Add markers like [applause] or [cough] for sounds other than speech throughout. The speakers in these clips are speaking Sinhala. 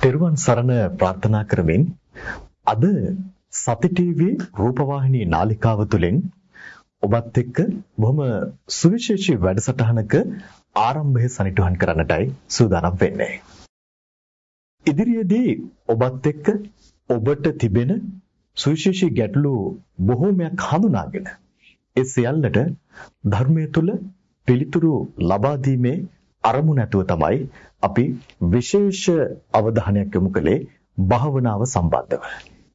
තෙරුවන් සරණ ප්‍රාර්ථනා කරමින් අද සති ටීවී රූපවාහිනී නාලිකාව තුළින් ඔබත් එක්ක බොහොම සුවිශේෂී වැඩසටහනක ආරම්භය සනිටුහන් කරන්නටයි සූදානම් වෙන්නේ. ඉදිරියේදී ඔබත් එක්ක ඔබට තිබෙන සුවිශේෂී ගැටලු බොහෝමයක් හඳුනාගෙන ඒ සියල්ලට ධර්මයේ තුල පිළිතුරු ලබා දීමේ අරමුණ ඇතුව තමයි අපි විශේෂ අවධානයක් යොමු කළේ භාවනාව සම්බන්ධව.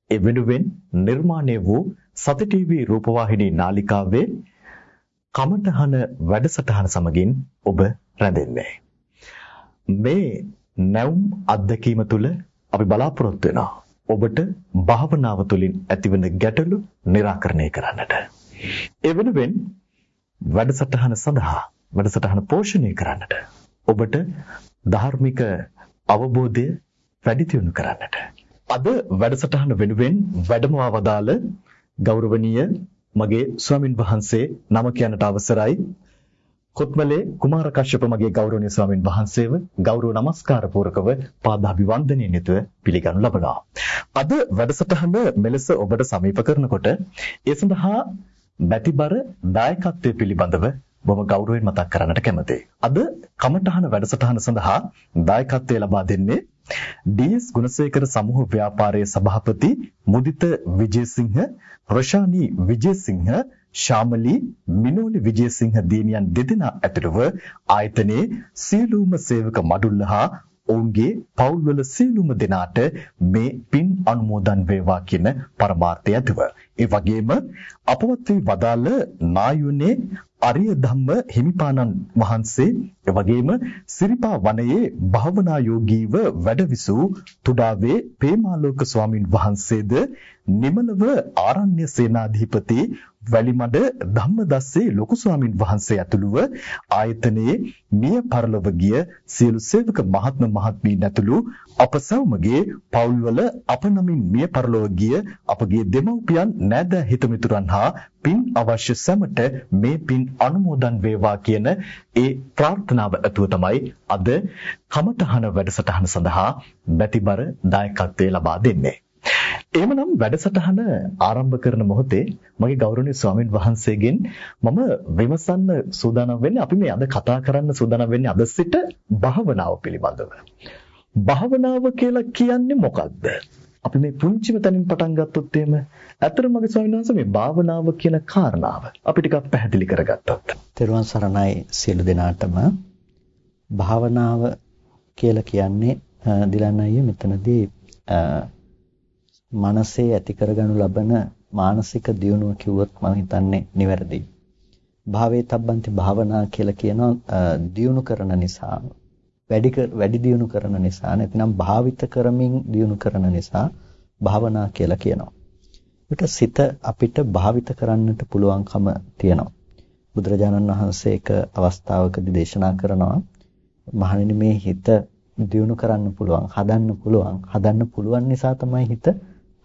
ඒ වෙනුවෙන් නිර්මාණය වූ සති ටීවී රූපවාහිනී නාලිකාවේ කමඨහන වැඩසටහන සමගින් ඔබ රැඳෙන්නේ. මේ නැවුම් අත්දැකීම තුළ අපි බලාපොරොත්තු වෙනවා ඔබට භාවනාව තුළින් ඇතිවන ගැටලු निराකරණය කරන්නට. ඒ වෙනුවෙන් වැඩසටහන සඳහා වැඩසටහන පෝෂණය කරන්නට ඔබට ධාර්මික අවබෝධය වැඩි දියුණු කරන්නට අද වැඩසටහන වෙනුවෙන් වැඩමවා වදාළ ගෞරවනීය මගේ ස්වාමින් වහන්සේ නම කියන්නට අවසරයි කොත්මලේ කුමාර කශ්‍යප මගේ ගෞරවනීය ස්වාමින් වහන්සේව ගෞරව නමස්කාර පූරකව පාදාභිවන්දනයෙන් යුතුව පිළිගනු ලබනවා. අද වැඩසටහන මෙලෙස ඔබට සමීප කරනකොට ඒ සඳහා බැතිබර දායකත්වයේ පිළිබඳව බොහොම ගෞරවයෙන් මතක් කරන්නට කැමතියි. අද කමඨහන වැඩසටහන සඳහා දායකත්වය ලබා දෙන්නේ ඩීඑස් ගුණසේකර සමූහ ව්‍යාපාරයේ සභාපති මුදිත විජේසිංහ, රොෂානි විජේසිංහ, ශාමලී මිනෝලි විජේසිංහ දිනියන් දෙදෙනා ඇතුළුව ආයතනයේ සියලුම සේවක මඩුල්ල හා ඔවුන්ගේ පවුල්වල සියලුම දෙනාට මේ පින් අනුමෝදන් වේවා කියන පරමාර්ථය ඇතුව. ඒ වගේම අපවත් වී වදාළ නායුනේ අරිය ධම්ම හිමිපාණන් වහන්සේ එවැගේම සිරිපා වනයේ භාවනා යෝගීව වැඩවිසූ තුඩාවේ පේමාලෝක ස්වාමින් වහන්සේද නිමලව ආරණ්‍ය සේනාධිපති වැලිමඩ ධම්මදස්සේ ලොකු ස්වාමින් වහන්සේ ඇතුළුව ආයතනයේ මිය පරලොව ගිය සියලු සේවක මහත්ම මහත්මීන් ඇතුළු අප සවුමගේ පවුල්වල අප නමින් මිය පරලොව ගිය අපගේ දෙමව්පියන් නෑද හිතමිතුරන් හා පින් අවශ්‍ය සැමට මේ පින් අනුමෝදන් වේවා කියන ඒ ප්‍රාර්ථනාව ඇතුව තමයි අද කමඨහන වැඩසටහන සඳහා බැතිබර දායකත්වයේ ලබා දෙන්නේ. එහෙමනම් වැඩසටහන ආරම්භ කරන මොහොතේ මගේ ගෞරවනීය ස්වාමින් වහන්සේගෙන් මම විමසන්න සූදානම් වෙන්නේ අපි මේ අද කතා කරන්න සූදානම් වෙන්නේ අද සිට භාවනාව පිළිබඳව. භාවනාව කියලා කියන්නේ මොකක්ද? අපි මේ පුංචිම තැනින් පටන් ගත්තොත් එහෙම ඇත්තටම මගේ ස්වාමීන් වහන්සේ මේ භාවනාව කියන කාරණාව අපි ටිකක් පැහැදිලි කරගත්තොත්. තෙරුවන් සරණයි සියලු දෙනාටම භාවනාව කියලා කියන්නේ දිලන් අයියේ මෙතනදී මනසේ ඇති කරගනු ලබන මානසික දියුණුව කිව්වොත් මම හිතන්නේ නිවැරදි. භාවේ තබ්බන්ති භාවනා කියලා කියනවා දියුණු කරන නිසා වැඩි වැඩි දියුණු කරන නිසා නැතිනම් භාවිත කරමින් දියුණු කරන නිසා භාවනා කියලා කියනවා. ඒකට සිත අපිට භාවිත කරන්නට පුළුවන්කම තියෙනවා. බුදුරජාණන් වහන්සේ එක අවස්ථාවකදී දේශනා කරනවා මහණෙනි මේ හිත දියුණු කරන්න පුළුවන්, හදන්න පුළුවන්. හදන්න පුළුවන් නිසා තමයි හිත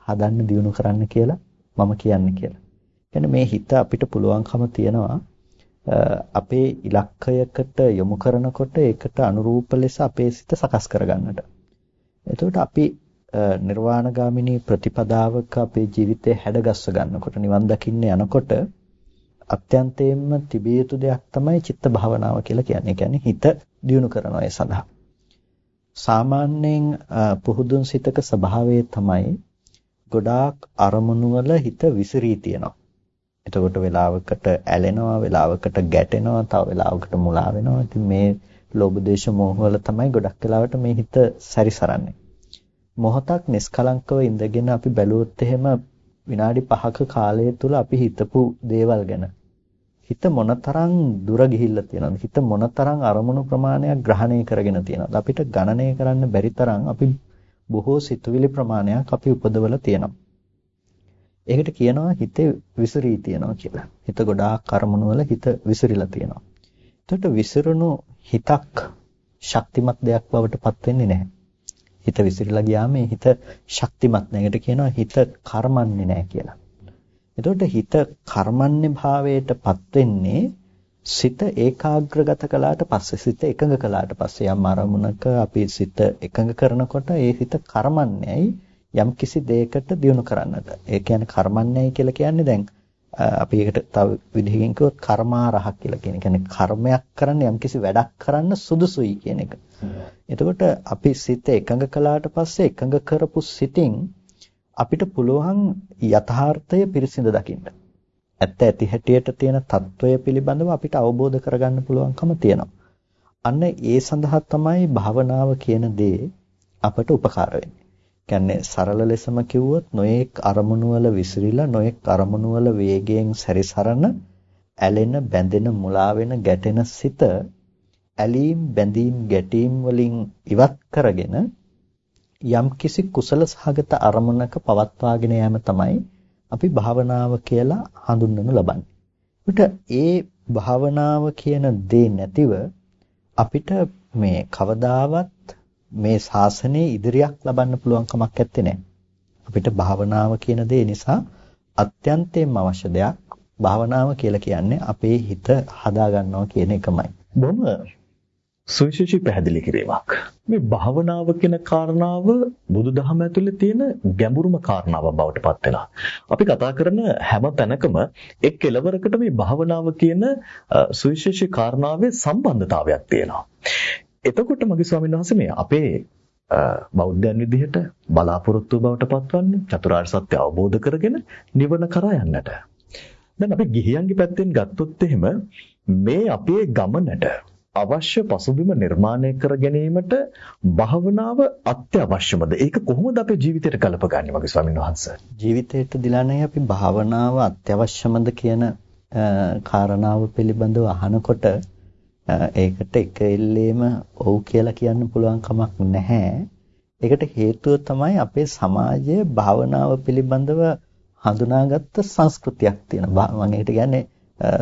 හදන්න දියුණු කරන්න කියලා මම කියන්නේ කියලා. කියන්නේ මේ හිත අපිට පුළුවන්කම තියනවා අපේ ඉලක්කයකට යොමු කරනකොට ඒකට අනුරූප ලෙස අපේ සිත සකස් කරගන්නට. එතකොට අපි නිර්වාණගාමිනී ප්‍රතිපදාවක අපේ ජීවිතය හැඩගස්ව ගන්නකොට නිවන් දකින්න යනකොට අත්‍යන්තයෙන්ම තිබිය යුතු දෙයක් තමයි චිත්ත භාවනාව කියලා කියන්නේ. කියන්නේ හිත දියුණු කරනවා ඒ සඳහා. සාමාන්‍යයෙන් පුහුදුන් සිතක ස්වභාවය තමයි ගොඩාක් අරමුණු වල හිත විසිරී තියෙනවා. එතකොට වෙලාවකට ඇලෙනවා, වෙලාවකට ගැටෙනවා, තව වෙලාවකට මුලා වෙනවා. ඉතින් මේ ලෝභ දේශ මොහ වල තමයි ගොඩක් වෙලාවට මේ හිත සැරිසරන්නේ. මොහොතක් නිස්කලංකව ඉඳගෙන අපි බැලුවොත් එහෙම විනාඩි 5ක කාලය තුල අපි හිතපු දේවල් ගැන හිත මොනතරම් දුර ගිහිල්ලා තියෙනවද හිත මොනතරම් අරමුණු ප්‍රමාණයක් ග්‍රහණය කරගෙන තියෙනවද අපිට ගණනය කරන්න බැරි තරම් අපි බොහෝ සිතුවිලි ප්‍රමාණයක් අපි උපදවලා තියෙනවා. ඒකට කියනවා හිතේ විසිරී තියෙනවා කියලා. හිත ගොඩාක් කර්මණු වල හිත විසිරිලා තියෙනවා. එතකොට විසිරුණු හිතක් ශක්තිමත් දෙයක් බවට පත් වෙන්නේ නැහැ. හිත විසිරීලා ගියාම හිත ශක්තිමත් නැහැ. ඒකට කියනවා හිත කර්මන්නේ නැහැ කියලා. එතකොට හිත කර්මන්නේ භාවයට පත් වෙන්නේ සිත ඒකාග්‍රගත කළාට පස්සේ සිත එකඟ කළාට පස්සේ යම් අරමුණක අපි සිත එකඟ කරනකොට ඒ හිත කර්මන්නේයි යම් කිසි දෙයකට දියුණු කරන්නට. ඒ කියන්නේ කර්මන්නේයි කියලා කියන්නේ දැන් අපි ඒකට තව විදිහකින් කිව්වොත් කර්මාරහ කියලා කියන. කියන්නේ කර්මයක් කරන්න යම් කිසි වැඩක් කරන්න සුදුසුයි කියන එක. එතකොට අපි සිත එකඟ කළාට පස්සේ එකඟ කරපු සිතින් අපිට පුළුවන් යථාර්ථය පිරිසිඳ දකින්න. ඇත්ත ඇති හැටියට තියෙන తত্ত্বය පිළිබඳව අපිට අවබෝධ කරගන්න පුළුවන්කම තියෙනවා. අන්න ඒ සඳහා තමයි භවනාව කියන දේ අපට උපකාර වෙන්නේ. කියන්නේ සරල ලෙසම කිව්වොත් නොඑක් අරමුණු වල විසිරීලා නොඑක් අරමුණු වල වේගයෙන් සැරිසරන ඇලෙන බැඳෙන මුලා වෙන ගැටෙන සිත ඇලීම් බැඳීම් ගැටීම් වලින් ඉවත් කරගෙන යම් කිසි කුසල සහගත අරමුණක පවත්වාගෙන යෑම තමයි අපි භාවනාව කියලා හඳුන්වනු ලබන්නේ. ඒකට ඒ භාවනාව කියන දේ නැතිව අපිට මේ කවදාවත් මේ ශාසනයේ ඉදිරියක් ලබන්න පුළුවන් කමක් නැත්තේ නෑ. අපිට භාවනාව කියන දේ නිසා අත්‍යන්තයෙන්ම අවශ්‍ය දෙයක්. භාවනාව කියලා කියන්නේ අපේ හිත හදා ගන්නවා කියන එකමයි. බොහොම සුවිශේෂී පැහැදිලි කිරීමක්. මේ භාවනාව කියන කාරණාව බුදුදහම ඇතුලේ තියෙන ගැඹුරුම කාරණාවක් බවට පත් වෙනවා. අපි කතා කරන හැම තැනකම එක් කෙලවරකට මේ භාවනාව කියන සුවිශේෂී කාරණාවේ සම්බන්ධතාවයක් තියෙනවා. එතකොට මගේ ස්වාමීන් වහන්සේ මේ අපේ බෞද්ධයන් විදිහට බලාපොරොත්තු බවට පත්වන්නේ චතුරාර්ය සත්‍ය අවබෝධ කරගෙන නිවන කරා යන්නට. දැන් අපි ගිහියන්ගේ පැත්තෙන් ගත්තොත් එහෙම මේ අපේ ගමනට අවශ්‍ය පසුබිම නිර්මාණය කර ගැනීමට භාවනාව අත්‍යවශ්‍යමද? ඒක කොහොමද අපේ ජීවිතයට ගලපගන්නේ මගේ ස්වාමීන් වහන්සේ? ජීවිතයට දිලානේ අපි භාවනාව අත්‍යවශ්‍යමද කියන කාරණාව පිළිබඳව අහනකොට ඒකට එක එල්ලේම ඔව් කියලා කියන්න පුළුවන් කමක් නැහැ. ඒකට හේතුව තමයි අපේ සමාජයේ භාවනාව පිළිබඳව හඳුනාගත්ත සංස්කෘතියක් තියෙනවා. මම ඒකට කියන්නේ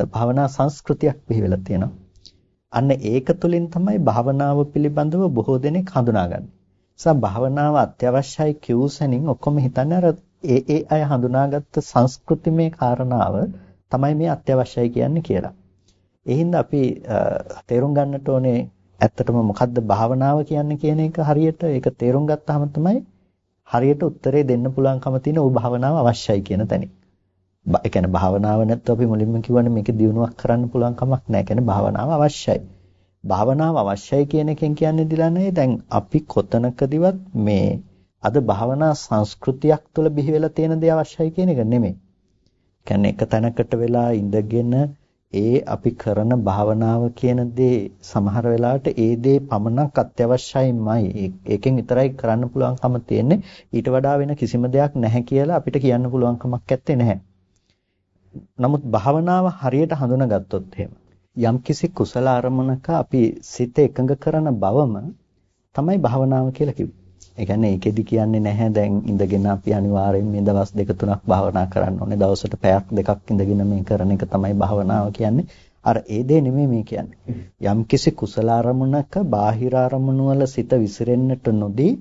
භාවනා සංස්කෘතියක් පිළිවෙලා තියෙනවා. අන්න ඒක තුළින් තමයි භාවනාව පිළිබඳව බොහෝ දෙනෙක් හඳුනාගන්නේ. නිසා භාවනාව අත්‍යවශ්‍යයි කියුසෙනින් ඔක්කොම හිතන්නේ අර ඒ ඒ අය හඳුනාගත්ත සංස්කෘතිමය කාරණාව තමයි මේ අත්‍යවශ්‍යයි කියන්නේ කියලා. ඒ හින්දා අපි තේරුම් ගන්නට ඕනේ ඇත්තටම මොකද්ද භාවනාව කියන්නේ කියන එක හරියට ඒක තේරුම් ගත්තාම තමයි හරියට උත්තරේ දෙන්න පුළුවන්කම තියෙන ඕ භාවනාව අවශ්‍යයි කියන තැනින්. ඒ කියන්නේ භාවනාව නැත්නම් අපි මුලින්ම කියවනේ මේක දියුණුවක් කරන්න පුළුවන් කමක් නැහැ. කියන්නේ භාවනාව අවශ්‍යයි. භාවනාව අවශ්‍යයි කියන එකෙන් කියන්නේ දිලන්නේ දැන් අපි කොතනකදීවත් මේ අද භාවනා සංස්කෘතියක් තුළ බිහි වෙලා තියෙන දේ අවශ්‍යයි කියන එක නෙමෙයි. කියන්නේ එක තැනකට වෙලා ඉඳගෙන ඒ අපි කරන භාවනාව කියන දේ සමහර වෙලාවට ඒ දේ පමණක් අත්‍යවශ්‍යයිමයි. ඒකෙන් විතරයි කරන්න පුළුවන්කම තියෙන්නේ. ඊට වඩා වෙන කිසිම දෙයක් නැහැ කියලා අපිට කියන්න පුළුවන් කමක් නැත්තේ නැහැ. නමුත් භාවනාව හරියට හඳුනාගත්තොත් එහෙම යම්කිසි කුසල අරමුණක අපි සිත එකඟ කරන බවම තමයි භාවනාව කියලා කිව්වේ. ඒ කියන්නේ ඒකෙදි කියන්නේ නැහැ දැන් ඉඳගෙන අපි අනිවාර්යෙන් මේ දවස් දෙක තුනක් භාවනා කරන්න ඕනේ. දවසට පැයක් දෙකක් ඉඳගෙන මේ කරන එක තමයි භාවනාව කියන්නේ. අර ඒ දේ නෙමෙයි මේ කියන්නේ. යම්කිසි කුසල අරමුණක බාහිර අරමුණු වල සිත විසිරෙන්නට නොදී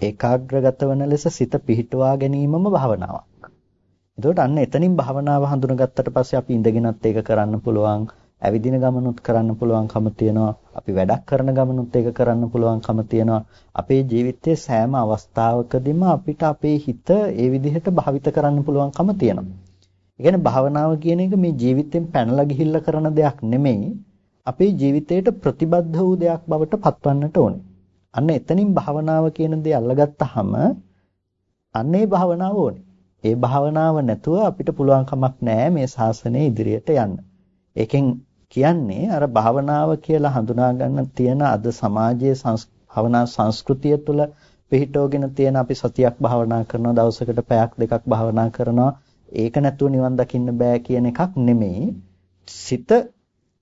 ඒකාග්‍රගත වන ලෙස සිත පිහිටුවා ගැනීමම භාවනාවක්. එතකොට අන්න එතනින් භාවනාව හඳුනගත්තට පස්සේ අපි ඉඳගෙනත් ඒක කරන්න පුළුවන්. ඇවිදින ගමනුත් කරන්න පුළුවන්කම තියෙනවා. අපි වැඩක් කරන ගමනුත් ඒක කරන්න පුළුවන්කම තියෙනවා. අපේ ජීවිතයේ සෑම අවස්ථාවකදීම අපිට අපේ හිත ඒ විදිහට භාවිත කරන්න පුළුවන්කම තියෙනවා. ඒ කියන්නේ භාවනාව කියන එක මේ ජීවිතෙන් පැනලා ගිහිල්ලා කරන දෙයක් නෙමෙයි. අපේ ජීවිතයට ප්‍රතිබද්ධ වූ දෙයක් බවට පත්වන්නට ඕනේ. අන්න එතනින් භාවනාව කියන දේ අල්ලගත්තාම අන්න ඒ භාවනාව ඕනේ. ඒ භාවනාව නැතුව අපිට පුළුවන් කමක් නැහැ මේ ශාසනය ඉදිරියට යන්න. ඒකෙන් කියන්නේ අර භාවනාව කියලා හඳුනා ගන්න තියෙන අද සමාජයේ භාවනා සංස්කෘතිය තුළ පිහිටෝගෙන තියෙන අපි සතියක් භාවනා කරනවා දවසකට පැයක් දෙකක් භාවනා කරනවා ඒක නැතුව නිවන් දකින්න බෑ කියන එකක් නෙමෙයි සිත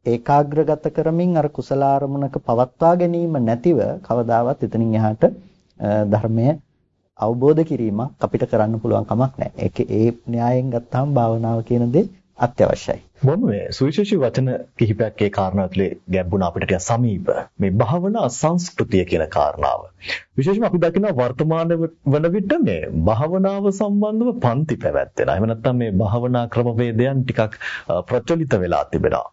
ඒකාග්‍රගත කරමින් අර කුසල ආරමුණක පවත්වා ගැනීම නැතිව කවදාවත් එතනින් එහාට ධර්මය අවබෝධ කිරීමක් අපිට කරන්න පුළුවන් කමක් නැහැ. ඒක ඒ න්‍යායෙන් ගත්තාම භාවනාව කියන දේ අත්‍යවශ්‍යයි. මොන මේ සුවිශේෂී වචන කිහිපයක් ඒ කාරණා තුළේ ගැඹුණ අපිට ටික සමීප මේ භාවනා සංස්කෘතිය කියන කාරණාව. විශේෂයෙන්ම අපි දකිනවා වර්තමාන වන විට මේ භාවනාව සම්බන්ධව පන්ති පැවැත්වෙනවා. එහෙම නැත්නම් මේ භාවනා ක්‍රමවේදයන් ටිකක් ප්‍රචලිත වෙලා තිබෙනවා.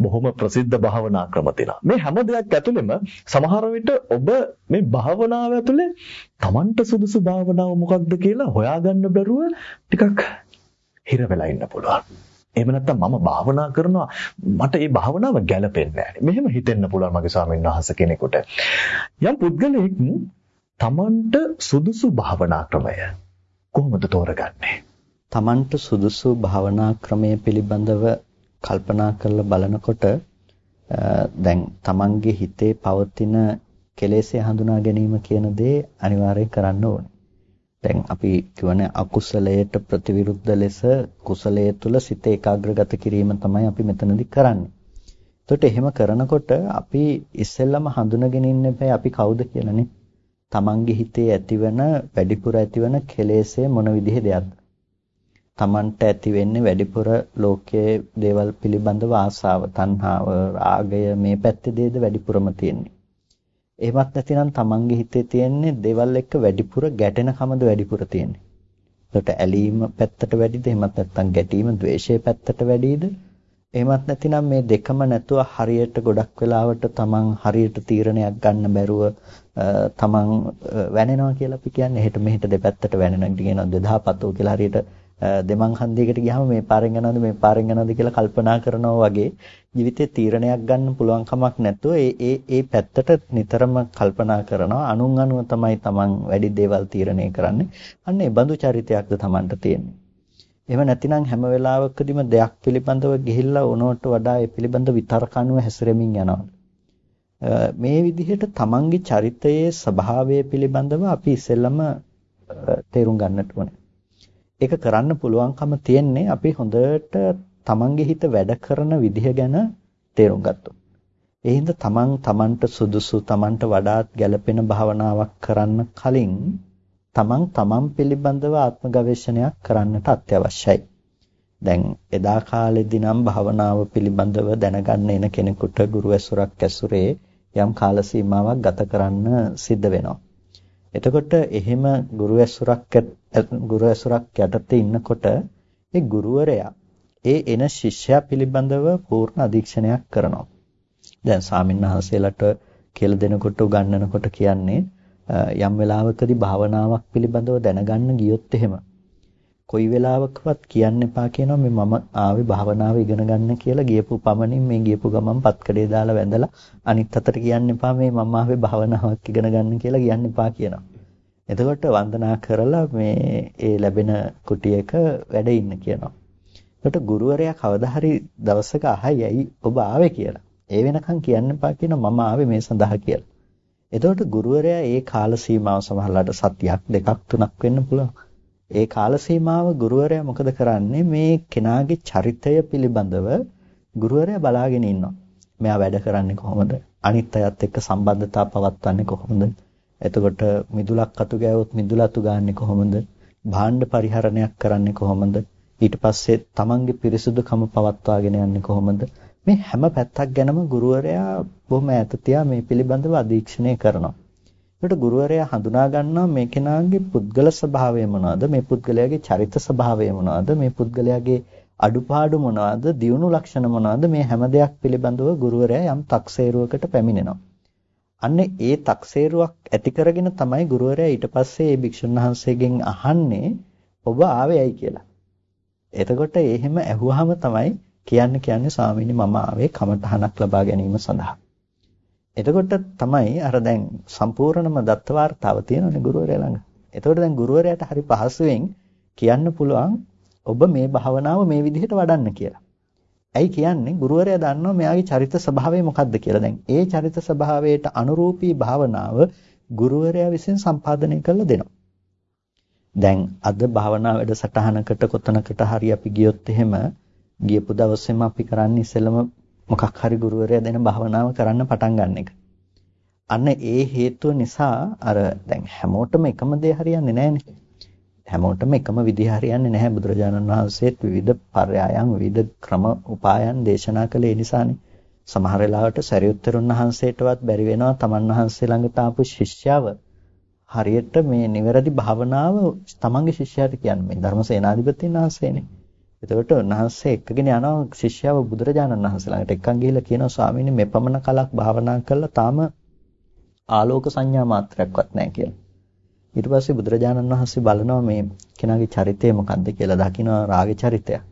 බොහොම ප්‍රසිද්ධ භාවනා ක්‍රම තියෙනවා. මේ හැම දෙයක් ඇතුළෙම සමහර විට ඔබ මේ භාවනාව ඇතුළේ Tamanට සුදුසු භාවනාව මොකක්ද කියලා හොයාගන්න බැරුව ටිකක් හිර වෙලා ඉන්න පුළුවන්. එහෙම නැත්නම් මම භාවනා කරනවා මට මේ භාවනාව ගැළපෙන්නේ නැහැ. මෙහෙම හිතෙන්න පුළුවන් මගේ ස්වාමීන් වහන්සේ කෙනෙකුට. යම් පුද්ගලෙක් තමන්ට සුදුසු භාවනා ක්‍රමය කොහොමද තෝරගන්නේ? තමන්ට සුදුසු භාවනා ක්‍රමය පිළිබඳව කල්පනා කරලා බලනකොට දැන් තමන්ගේ හිතේ පවතින කෙලෙස්ය හඳුනා ගැනීම කියන දේ අනිවාර්යෙන් කරන්න ඕනේ. දැන් අපි කියවනේ අකුසලයට ප්‍රතිවිරුද්ධ ලෙස කුසලයේ තුල සිත ඒකාග්‍රගත කිරීම තමයි අපි මෙතනදී කරන්නේ. එතකොට එහෙම කරනකොට අපි ඉස්සෙල්ලම හඳුනගෙන ඉන්න එපා අපි කවුද කියලානේ. තමන්ගේ හිතේ ඇතිවන වැඩිපුර ඇතිවන කෙලෙස්ය මොන විදිහේ දෙයක්ද? තමන්ට ඇති වෙන්නේ වැඩිපුර ලෝකයේ දේවල් පිළිබඳව ආසාව, තණ්හාව, රාගය මේ පැත්තේ දේද වැඩිපුරම තියෙන්නේ. එහෙමත් නැතිනම් තමන්ගේ හිතේ තියෙන්නේ දේවල් එක්ක වැඩිපුර ගැටෙන කමද වැඩිපුර තියෙන්නේ. ඒකට ඇලීම පැත්තට වැඩිද එහෙමත් නැත්නම් ගැටීම ද්වේෂයේ පැත්තට වැඩිද? එහෙමත් නැතිනම් මේ දෙකම නැතුව හරියට ගොඩක් වෙලාවට තමන් හරියට තීරණයක් ගන්න බැරුව තමන් වැනෙනවා කියලා අපි කියන්නේ. එහෙට මෙහෙට දෙපැත්තට වැනෙනවා කියනවා 2000 කියලා හරියට දෙමන් හන්දියකට ගියාම මේ පාරෙන් යනවද මේ පාරෙන් යනවද කියලා කල්පනා කරනවා වගේ ජීවිතේ තීරණයක් ගන්න පුළුවන් කමක් නැතුව ඒ ඒ ඒ පැත්තට නිතරම කල්පනා කරනවා. අනුන් අනුව තමයි Taman වැඩි දේවල් තීරණය කරන්නේ. අන්න ඒ බඳු චරිතයක්ද Tamanට තියෙන්නේ. එහෙම නැතිනම් හැම වෙලාවකදීම දෙයක් පිළිබඳව ගිහිල්ලා උනොට වඩා ඒ පිළිබඳ විතර්කණුව හැසිරෙමින් යනවා. මේ විදිහට Tamanගේ චරිතයේ ස්වභාවය පිළිබඳව අපි ඉස්සෙල්ලම තේරුම් ගන්නට ඕනේ. ඒක කරන්න පුළුවන්කම තියෙන්නේ අපි හොඳට තමන්ගේ හිත වැඩ කරන විදිහ ගැන තේරුම් ගත්තොත්. ඒ හින්දා තමන් තමන්ට සුදුසු තමන්ට වඩාත් ගැළපෙන භාවනාවක් කරන්න කලින් තමන් තමන් පිළිබඳව ආත්ම ගවේෂණයක් කරන්නට අත්‍යවශ්‍යයි. දැන් එදා කාලෙදී නම් භාවනාව පිළිබඳව දැනගන්න එන කෙනෙකුට ගුරු ඇසුරක් ඇසුරේ යම් කාල සීමාවක් ගත කරන්න සිද්ධ වෙනවා. එතකොට එහෙම ගුරු ඇසුරක් ගුරු ඇසුරක් යටතේ ඉන්නකොට ඒ ගුරුවරයා ඒ එන ශිෂ්‍යයා පිළිබඳව පූර්ණ අධීක්ෂණයක් කරනවා. දැන් සාමින්හන්සේලාට කියලා දෙනකොට උගන්වනකොට කියන්නේ යම් වෙලාවකදී භාවනාවක් පිළිබඳව දැනගන්න ගියොත් එහෙම කොයි වෙලාවකවත් කියන්න එපා කියනවා මේ මම ආවේ භාවනාව ඉගෙන ගන්න කියලා ගියපු පමණින් මේ ගියපු ගමන් පත්කඩේ දාලා වැඳලා අනිත් අතට කියන්න එපා මේ මම ආවේ භාවනාවක් ඉගෙන ගන්න කියලා කියන්න එපා කියනවා. එතකොට වන්දනා කරලා මේ ඒ ලැබෙන කුටියක වැඩ ඉන්න කියනවා. එතකොට ගුරුවරයා කවදා හරි දවසක අහයි ඇයි ඔබ ආවේ කියලා. ඒ වෙනකන් කියන්න එපා කියනවා මම ආවේ මේ සඳහා කියලා. එතකොට ගුරුවරයා ඒ කාල සීමාව සමහරලාට සතියක් දෙකක් තුනක් වෙන්න පුළුවන්. ඒ කාල සීමාව ගුරුවරයා මොකද කරන්නේ මේ කෙනාගේ චරිතය පිළිබඳව ගුරුවරයා බලාගෙන ඉන්නවා. මෙයා වැඩ කරන්නේ කොහොමද? අනිත් අයත් එක්ක සම්බන්ධතාව පවත්වන්නේ කොහොමද? එතකොට මිදුලක් අතු ගෑවොත් මිදුල අතු ගන්නේ කොහොමද? භාණ්ඩ පරිහරණයක් කරන්නේ කොහොමද? ඊට පස්සේ තමන්ගේ පිරිසුදුකම පවත්වාගෙන යන්නේ කොහොමද? මේ හැම පැත්තක් ගැනම ගුරුවරයා බොහොම ඈත තියා මේ පිළිබඳව අධීක්ෂණය කරනවා. ඒකට ගුරුවරයා හඳුනා ගන්නවා මේ කෙනාගේ පුද්ගල ස්වභාවය මොනවද? මේ පුද්ගලයාගේ චරිත ස්වභාවය මොනවද? මේ පුද්ගලයාගේ අඩුපාඩු මොනවද? දියුණු ලක්ෂණ මොනවද? මේ හැම දෙයක් පිළිබඳව ගුරුවරයා යම් තක්සේරුවකට පැමිණෙනවා. අන්න ඒ තක්සේරුවක් ඇති කරගෙන තමයි ගුරුවරයා ඊට පස්සේ මේ භික්ෂුන් වහන්සේගෙන් අහන්නේ ඔබ ආවේ ඇයි කියලා. එතකොට එහෙම ඇහුවාම තමයි කියන්න කියන්නේ ස්වාමීනි මම ආවේ කමඨහනක් ලබා ගැනීම සඳහා. එතකොට තමයි අර දැන් සම්පූර්ණම දත්ත වார்த்தාව තියෙනනේ ගුරුවරයා ළඟ. එතකොට දැන් ගුරුවරයාට හරි පහසුවෙන් කියන්න පුළුවන් ඔබ මේ භාවනාව මේ විදිහට වඩන්න කියලා. ඇයි කියන්නේ ගුරුවරයා දන්නවා මෙයාගේ චරිත ස්වභාවය මොකක්ද කියලා. දැන් ඒ චරිත ස්වභාවයට අනුරූපී භාවනාව ගුරුවරයා විසින් සම්පාදනය කරලා දෙනවා. දැන් අද භාවනා වැඩසටහනකට කොතනකට හරි අපි ගියොත් එහෙම ගියපු දවසේම අපි කරන්නේ ඉස්සෙල්ලම මොකක් හරි ගුරුවරයා දෙන භාවනාව කරන්න පටන් ගන්න එක. අන්න ඒ හේතුව නිසා අර දැන් හැමෝටම එකම දේ හරියන්නේ නැහැනේ. හැමෝටම එකම විදිහ හරියන්නේ නැහැ බුදුරජාණන් වහන්සේත් විවිධ පර්යායන් විවිධ ක්‍රම උපායන් දේශනා කළේ නිසානේ. සමහර වෙලාවට සරියුත්තරුන් වහන්සේටවත් බැරි වෙනවා තමන් වහන්සේ ළඟට ආපු ශිෂ්‍යව හරියට මේ නිවැරදි භාවනාව තමන්ගේ ශිෂ්‍යයාට කියන්නේ මේ ධර්මසේනාධිපතින් වහන්සේනේ. එතකොට උන්වහන්සේ එක්කගෙන යනවා ශිෂ්‍යව බුදුරජාණන් වහන්සේ ළඟට එක්කන් ගිහිල්ලා කියනවා ස්වාමීනි මේ පමණ කලක් භාවනා කළා තාම ආලෝක සංඥා මාත්‍රයක්වත් නැහැ කියලා. ඊට පස්සේ බුදුරජාණන් වහන්සේ බලනවා මේ කෙනාගේ චරිතය මොකක්ද කියලා දකිනවා රාග චරිතයක්.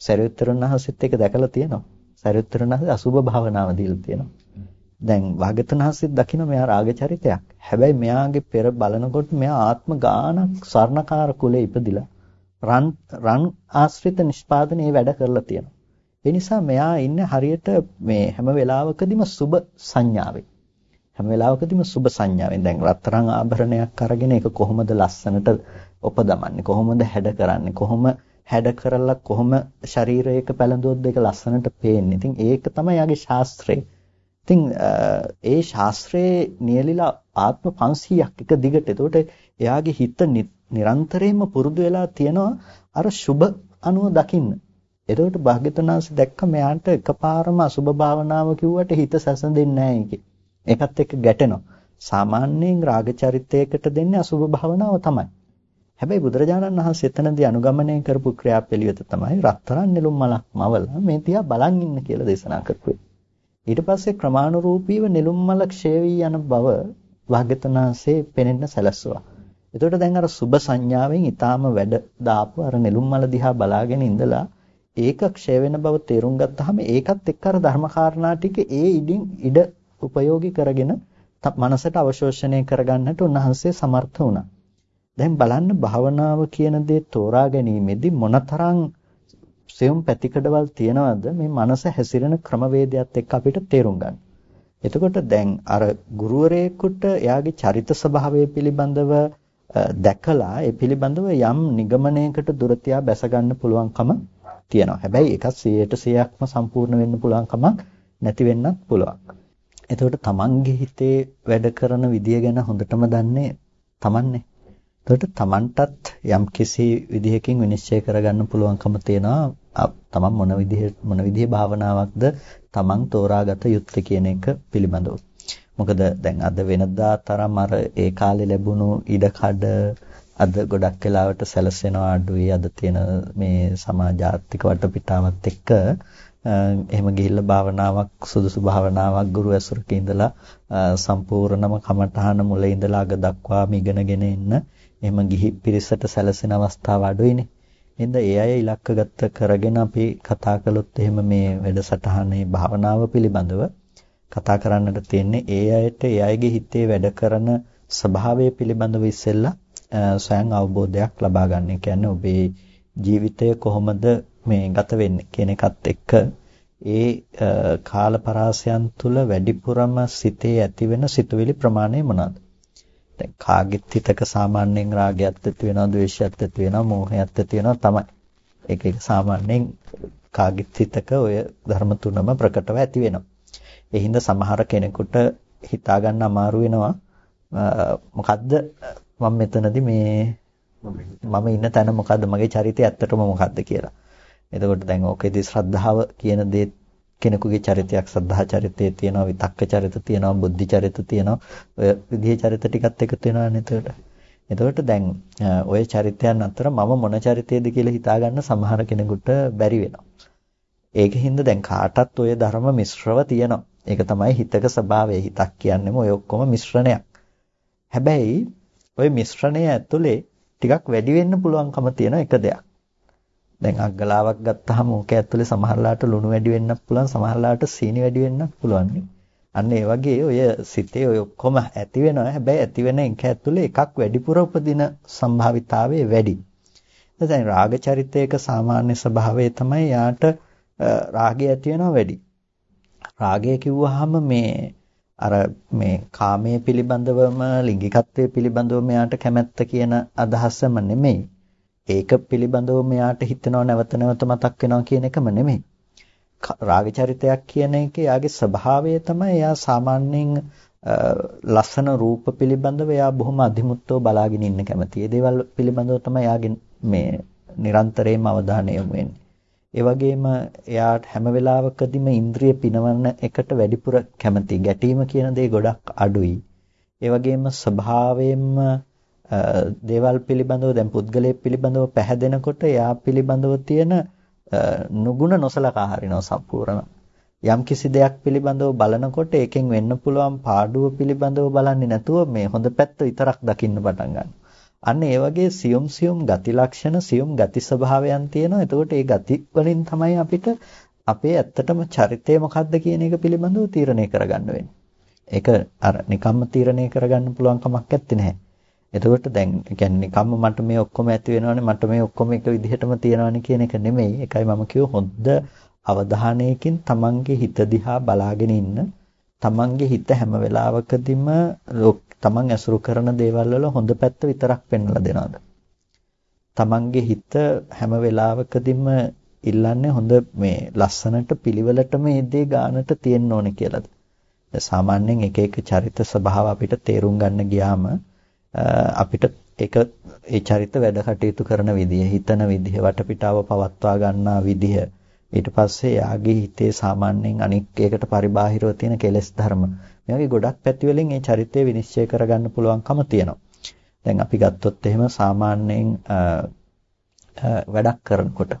සරියුත්තරුන් වහන්සේත් ඒක දැකලා තියෙනවා. සරියුත්තරුන් වහන්සේ අසුබ භාවනාව දීලා තියෙනවා. දැන් වාගතුන් වහන්සේත් දකිනවා මෙයා රාග චරිතයක්. හැබැයි මෙයාගේ පෙර බලනකොට මෙයා ආත්ම ගානක් ස්වර්ණකාර කුලේ ඉපදිලා රන් රන් ආශ්‍රිත නිෂ්පාදනයේ වැඩ කරලා තියෙනවා. ඒ නිසා මෙයා ඉන්නේ හරියට මේ හැම වෙලාවකදීම සුබ සංඥාවේ. හැම වෙලාවකදීම සුබ සංඥාවෙන් දැන් රත්තරන් ආභරණයක් අරගෙන ඒක කොහොමද ලස්සනට උපදමන්නේ කොහොමද හැඩ කරන්නේ කොහොම හැඩ කරලා කොහොම ශරීරයක පැලඳුවොත් ඒක ලස්සනට පේන්නේ. ඉතින් ඒක තමයි යාගේ ශාස්ත්‍රය. ඉතින් ඒ ශාස්ත්‍රයේ නියලිලා ආත්ම 500ක් එක දිගට. එතකොට එයාගේ හිත නිරන්තරයෙන්ම පුරුදු වෙලා තියෙනවා අර සුබ අනුව දකින්න. එතකොට භාග්‍යතුනාංශ දැක්ක මෙයාට එකපාරම අසුබ භාවනාව කිව්වට හිත සැසඳෙන්නේ නැහැ ඒකේ. ඒකත් එක්ක ගැටෙනවා. සාමාන්‍යයෙන් රාග චරිතයකට දෙන්නේ අසුභ භාවනාව තමයි. හැබැයි බුදුරජාණන් වහන්සේ එතනදී අනුගමනය කරපු ක්‍රියාපිළිවෙත තමයි රත්තරන් නෙළුම් මලක් මවලා මේ තියා බලන් ඉන්න කියලා දේශනා කරපුවේ. ඊට පස්සේ ක්‍රමානුරූපීව නෙළුම් මල ක්ෂය වී යන බව වාග්යතනාංශේ පෙනෙන්න සැලැස්සුවා. එතකොට දැන් අර සුබ සංඥාවෙන් ඊටාම වැඩ දාපු අර නෙළුම් මල දිහා බලාගෙන ඉඳලා ඒක ක්ෂය වෙන බව තේරුම් ගත්තාම ඒකත් එක්ක අර ධර්මකාරණා ටික ඒ ඉදින් ඉඩ උපයෝගී කරගෙන මනසට අවශෝෂණය කරගන්නට උන්වහන්සේ සමර්ථ වුණා. දැන් බලන්න භාවනාව කියන දේ තෝරා ගැනීමේදී මොනතරම් සියුම් පැතිකඩවල් තියනවද මේ මනස හැසිරෙන ක්‍රමවේදයත් එක්ක අපිට තේරුම් ගන්න. එතකොට දැන් අර ගුරුවරයෙකුට එයාගේ චරිත ස්වභාවය පිළිබඳව දැකලා ඒ පිළිබඳව යම් නිගමනයකට දුරතියා බැස ගන්න පුළුවන්කම තියෙනවා. හැබැයි ඒකත් 100%ක්ම සම්පූර්ණ වෙන්න පුළුවන් කමක් නැති වෙන්නත් පුළුවන්. එතකොට තමන්ගේ හිතේ වැඩ කරන විදිය ගැන හොඳටම දන්නේ තමන්නේ. එතකොට තමන්ටත් යම් කිසි විදිහකින් විනිශ්චය කරගන්න පුළුවන්කම තියෙනවා තමන් මොන විදිහ මොන විදිහේ භාවනාවක්ද තමන් තෝරාගත යුත්තේ කියන එක පිළිබඳව. මොකද දැන් අද වෙනදා තරම් අර ඒ කාලේ ලැබුණු ඉඩකඩ අද ගොඩක් වෙලාවට සැලසෙනවා අඩුයි අද තියෙන මේ සමාජාර්ථික වටපිටාවත් එක්ක එහෙම ගිහිල්ලා භාවනාවක් සුදුසු භාවනාවක් ගුරු ඇසුරක ඉඳලා සම්පූර්ණම කමඨහන මුල ඉඳලා අග දක්වාම ඉගෙනගෙන ඉන්න එහෙම ගිහි පිරිසට සැලසෙන අවස්ථාව අඩුයිනේ. එහෙනම් ඒ අය ඉලක්කගත කරගෙන අපි කතා කළොත් එහෙම මේ වැඩසටහනේ භාවනාව පිළිබඳව කතා කරන්නට තියෙන්නේ ඒ අයට ඒ අයගේ හිතේ වැඩ කරන ස්වභාවය පිළිබඳව ඉස්සෙල්ලා ස්වයං අවබෝධයක් ලබා ගන්න. ඒ කියන්නේ ඔබේ ජීවිතය කොහොමද මේ ගත වෙන්නේ කියන එකත් එක්ක ඒ කාල පරාසයන් තුල වැඩිපුරම සිතේ ඇතිවෙන සිතුවිලි ප්‍රමාණය මොනවාද? දැන් කාගෙත් හිතක සාමාන්‍යයෙන් රාගයත් ඇති වෙනවා, ද්වේෂයත් ඇති වෙනවා, මෝහයත් ඇති වෙනවා තමයි. ඒක ඒක සාමාන්‍යයෙන් කාගෙත් හිතක ඔය ධර්ම තුනම ප්‍රකටව ඇති වෙනවා. ඒ හින්දා සමහර කෙනෙකුට හිතා ගන්න අමාරු වෙනවා මොකද්ද මම මෙතනදී මේ මම ඉන්න තැන මොකද්ද මගේ චරිතය ඇත්තටම මොකද්ද කියලා. එතකොට දැන් ඕකේදී ශ්‍රද්ධාව කියන දේ කෙනෙකුගේ චරිතයක් ශ්‍රද්ධා චරිතයේ තියෙනවා විතක්ක චරිත තියෙනවා බුද්ධි චරිත තියෙනවා ඔය විදිහේ චරිත ටිකත් එකතු වෙනවානේ එතකොට. එතකොට දැන් ඔය චරිතයන් අතර මම මොන චරිතයේද කියලා හිතාගන්න සමහර කෙනෙකුට බැරි වෙනවා. ඒකින්ද දැන් කාටත් ඔය ධර්ම මිශ්‍රව තියෙනවා. ඒක තමයි හිතක ස්වභාවය. හිතක් කියන්නේම ඔය ඔක්කොම මිශ්‍රණයක්. හැබැයි ඔය මිශ්‍රණය ඇතුලේ ටිකක් වැඩි වෙන්න පුළුවන්කම තියෙන එක දෙයක්. දැන් අග්ගලාවක් ගත්තාම ඕක ඇතුලේ සමහරලාට ලුණු වැඩි වෙන්නත් පුළුවන් සමහරලාට සීනි වැඩි වෙන්නත් පුළුවන් අන්න ඒ වගේ ඔය සිතේ ඔය ඔක්කොම ඇති වෙනවා හැබැයි ඇති වෙන එක ඇතුලේ එකක් වැඩිපුර උපදින සම්භාවිතාවය වැඩි. දැන් රාග චරිතයක සාමාන්‍ය ස්වභාවය තමයි යාට රාගය ඇති වෙනවා වැඩි. රාගය කිව්වහම මේ අර මේ කාමයේ පිළිබඳවම ලිංගිකත්වයේ පිළිබඳවම යාට කැමැත්ත කියන අදහසම නෙමෙයි. ඒක පිළිබඳව මෙයාට හිතෙනව නැවත නැවත මතක් වෙනවා කියන එකම නෙමෙයි. රාග චරිතයක් කියන එක යාගේ ස්වභාවය තමයි එයා සාමාන්‍යයෙන් ලස්සන රූප පිළිබඳව එයා බොහොම අධිමුත්තව බලාගෙන ඉන්න කැමතියි. ඒ දේවල් පිළිබඳව තමයි එයාගේ මේ නිරන්තරයෙන්ම අවධානය යොමු වෙන්නේ. ඒ වගේම එයාට හැම වෙලාවකදීම ඉන්ද්‍රිය පිනවන එකට වැඩිපුර කැමති. ගැටීම කියන දේ ගොඩක් අඩුයි. ඒ වගේම ස්වභාවයෙන්ම දේවල් පිළිබඳව දැන් පුද්ගලයෙක් පිළිබඳව පැහැදෙනකොට එයා පිළිබඳව තියෙන නුගුණ නොසලකා හරිනවා සම්පූර්ණ. යම් කිසි දෙයක් පිළිබඳව බලනකොට ඒකෙන් වෙන්න පුළුවන් පාඩුව පිළිබඳව බලන්නේ නැතුව මේ හොඳ පැත්ත විතරක් දකින්න පටන් ගන්නවා. අන්න ඒ වගේ සියුම් සියුම් ගති ලක්ෂණ සියුම් ගති ස්වභාවයන් තියෙනවා. එතකොට ඒ ගති වලින් තමයි අපිට අපේ ඇත්තටම චරිතය මොකක්ද කියන එක පිළිබඳව තීරණය කරගන්න වෙන්නේ. ඒක අර නිකම්ම තීරණය කරගන්න පුළුවන් කමක් නැත්තේ නැහැ. එතකොට දැන් කියන්නේ නිකම්ම මට මේ ඔක්කොම ඇති වෙනවනේ මට මේ ඔක්කොම එක විදිහටම තියෙනවනේ කියන එක නෙමෙයි. ඒකයි මම කිව්ව හොඳ අවධානයකින් තමන්ගේ හිත දිහා බලාගෙන ඉන්න. තමන්ගේ හිත හැම වෙලාවකදීම තමන් ඇසුරු කරන දේවල් වල හොඳ පැත්ත විතරක් පෙන්වලා දෙනවද? තමන්ගේ හිත හැම වෙලාවකදීම ඉල්ලන්නේ හොඳ මේ ලස්සනට පිළිවෙලට මේ දේ ගානට තියෙන්න ඕනේ කියලාද? සාමාන්‍යයෙන් එක එක චරිත ස්වභාව අපිට තේරුම් ගන්න ගියාම අපිට ඒක ඒ චරිත වැඩ කටයුතු කරන විදිය හිතන විදිය වටපිටාව පවත්වා ගන්නා විදිය ඊට පස්සේ යාගේ හිතේ සාමාන්‍යයෙන් අනික් එකකට පරිබාහිරව තියෙන කෙලෙස් ධර්ම මේ වගේ ගොඩක් පැති වලින් මේ චරිතය විනිශ්චය කරගන්න පුළුවන්කම තියෙනවා. දැන් අපි ගත්තොත් එහෙම සාමාන්‍යයෙන් වැඩක් කරනකොට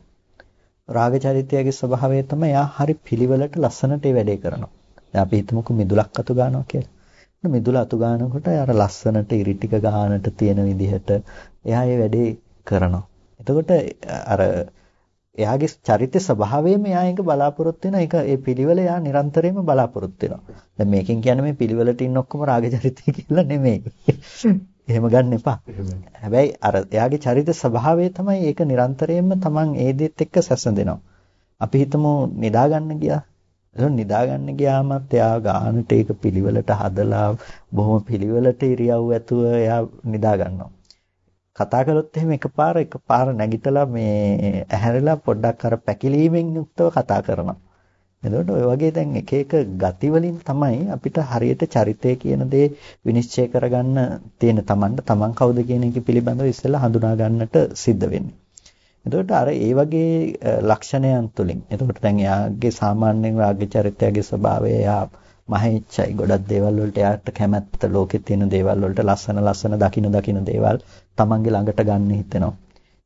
රාග චරිතයගේ ස්වභාවය තමයි යා හරි පිළිවෙලට ලස්සනට ඒ වැඩේ කරනවා. දැන් අපි හිතමුකෝ මිදුලක් අතු ගන්නවා කියලා. මිදුල අතු ගන්නකොට අර ලස්සනට ඉරි ටික ගන්නට තියෙන විදිහට එයා මේ වැඩේ කරනවා. එතකොට අර එයාගේ චරිත ස්වභාවයෙන්ම එයා ඒක බලාපොරොත්තු වෙන එක ඒ පිළිවෙල එයා නිරන්තරයෙන්ම බලාපොරොත්තු වෙනවා. දැන් මේකෙන් කියන්නේ මේ පිළිවෙලට ඉන්න ඔක්කොම රාග චරිතය කියලා නෙමෙයි. එහෙම ගන්න එපා. හැබැයි අර එයාගේ චරිත ස්වභාවය තමයි ඒක නිරන්තරයෙන්ම Taman ඒ දෙත් එක්ක සැසඳෙනවා. අපි හිතමු නිදා ගන්න ගියා. එතකොට නිදා ගන්න ගියාමත් එයා ගානට ඒක පිළිවෙලට හදලා බොහොම පිළිවෙලට ඉරියව් ඇතුව එයා නිදා ගන්නවා. කතා කළොත් එහෙම එකපාර එකපාර නැගිටලා මේ ඇහැරලා පොඩ්ඩක් අර පැකිලීමෙන් යුක්තව කතා කරනවා. එතකොට ඔය වගේ දැන් එක එක ගති වලින් තමයි අපිට හරියට චරිතය කියන දේ විනිශ්චය කරගන්න තියෙන Tamanට Taman කවුද කියන එක පිළිබඳව ඉස්සෙල්ලා හඳුනා ගන්නට සිද්ධ වෙන්නේ. එතකොට අර ඒ වගේ ලක්ෂණයන් තුලින් එතකොට දැන් එයාගේ සාමාන්‍යයෙන් රාග චරිතයගේ ස්වභාවය එයා මහේච්ඡයි ගොඩක් දේවල් වලට එයාට කැමැත්ත ලෝකේ තියෙන දේවල් වලට ලස්සන ලස්සන දකින්න දකින්න දේවල් තමන්ගේ ළඟට ගන්න හිතෙනවා.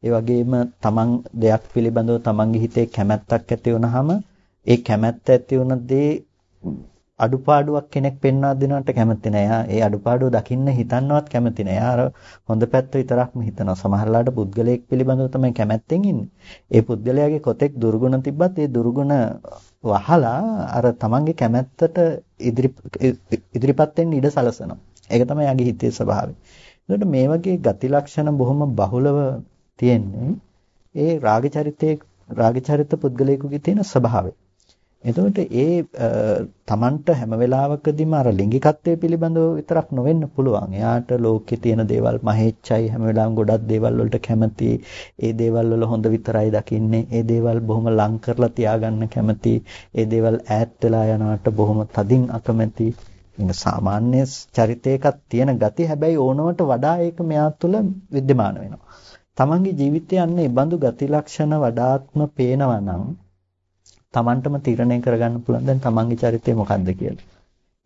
ඒ වගේම තමන් දෙයක් පිළිබඳව තමන්ගේ හිතේ කැමැත්තක් ඇති වුනහම ඒ කැමැත්ත ඇති වුණ දේ අඩුපාඩුවක් කෙනෙක් පෙන්වා දෙනවට කැමති නෑ. එයා ඒ අඩුපාඩුව දකින්න හිතන්නවත් කැමති නෑ. එයා අර හොඳ පැත්ත විතරක්ම හිතනවා. සමහරලාට පුද්ගලයෙක් පිළිබඳව තමයි කැමැත්තෙන් ඉන්නේ. ඒ පුද්ගලයාගේ කොතෙක් දුර්ගුණ තිබ්බත් ඒ දුර්ගුණ වහලා අර තමන්ගේ කැමැත්තට ඉදිරි ඉදිරිපත් වෙන්න ඉඩ සලසනවා. ඒක තමයි යාගේ හිතේ ස්වභාවය. ඒකට මේ වගේ ගති ලක්ෂණ බොහොම බහුලව තියෙන්නේ ඒ රාග චරිතයේ රාග චරිත පුද්ගලයෙකුගේ තියෙන ස්වභාවය. එතකොට ඒ තමන්ට හැම වෙලාවකදීම අර ලිංගිකත්වයේ පිළිබඳව විතරක් නොවෙන්න පුළුවන්. එයාට ලෝකේ තියෙන දේවල් මහේච්චයි හැම වෙලාවෙම ගොඩක් දේවල් වලට කැමති. ඒ දේවල් වල හොඳ විතරයි දකින්නේ. ඒ දේවල් බොහොම ලං කරලා තියාගන්න කැමති. ඒ දේවල් ඈත් වෙලා යනවට බොහොම තදින් අකමැති. ඉන්න සාමාන්‍ය චරිතයකක් තියෙන ගති හැබැයි ඕනවට වඩා ඒක මෙයා තුළ विद्यमान වෙනවා. තමන්ගේ ජීවිතය යන්නේ බඳු ගති ලක්ෂණ වඩාත්ම පේනවා නම් Tamanටම තීරණය කරගන්න පුළුවන් දැන් Tamanගේ චරිතය මොකක්ද කියලා.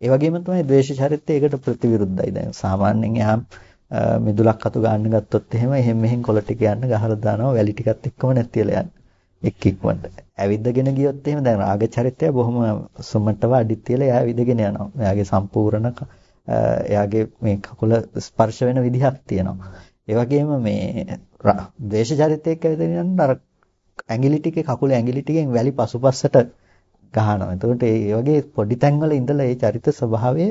ඒ වගේම තමයි ද්වේෂ චරිතය ඒකට ප්‍රතිවිරුද්ධයි. දැන් සාමාන්‍යයෙන් එහා මිදුලක් අතු ගන්න ගත්තොත් එහෙම එහෙම මෙහෙන් කොළ ටික යන්න ගහලා දානවා වැලි ටිකත් එක්කම නැතිලා යන්න. එක් ඉක්මනට. ඇවිද්දගෙන ගියොත් එහෙම දැන් රාග චරිතය බොහොම සුමටව අඩිත් තියලා එයා ඇවිදගෙන යනවා. එයාගේ සම්පූර්ණ එයාගේ මේ කකුල ස්පර්ශ වෙන විදිහක් තියෙනවා. ඒ වගේම මේ ද්වේෂ චරිතයක ඇවිදගෙන යන අර ඇඟිලි ටිකේ කකුලේ ඇඟිලි ටිකෙන් වැලි පසුපස්සට ගහනවා. එතකොට ඒ වගේ පොඩි තැන්වල ඉඳලා ඒ චරිත ස්වභාවය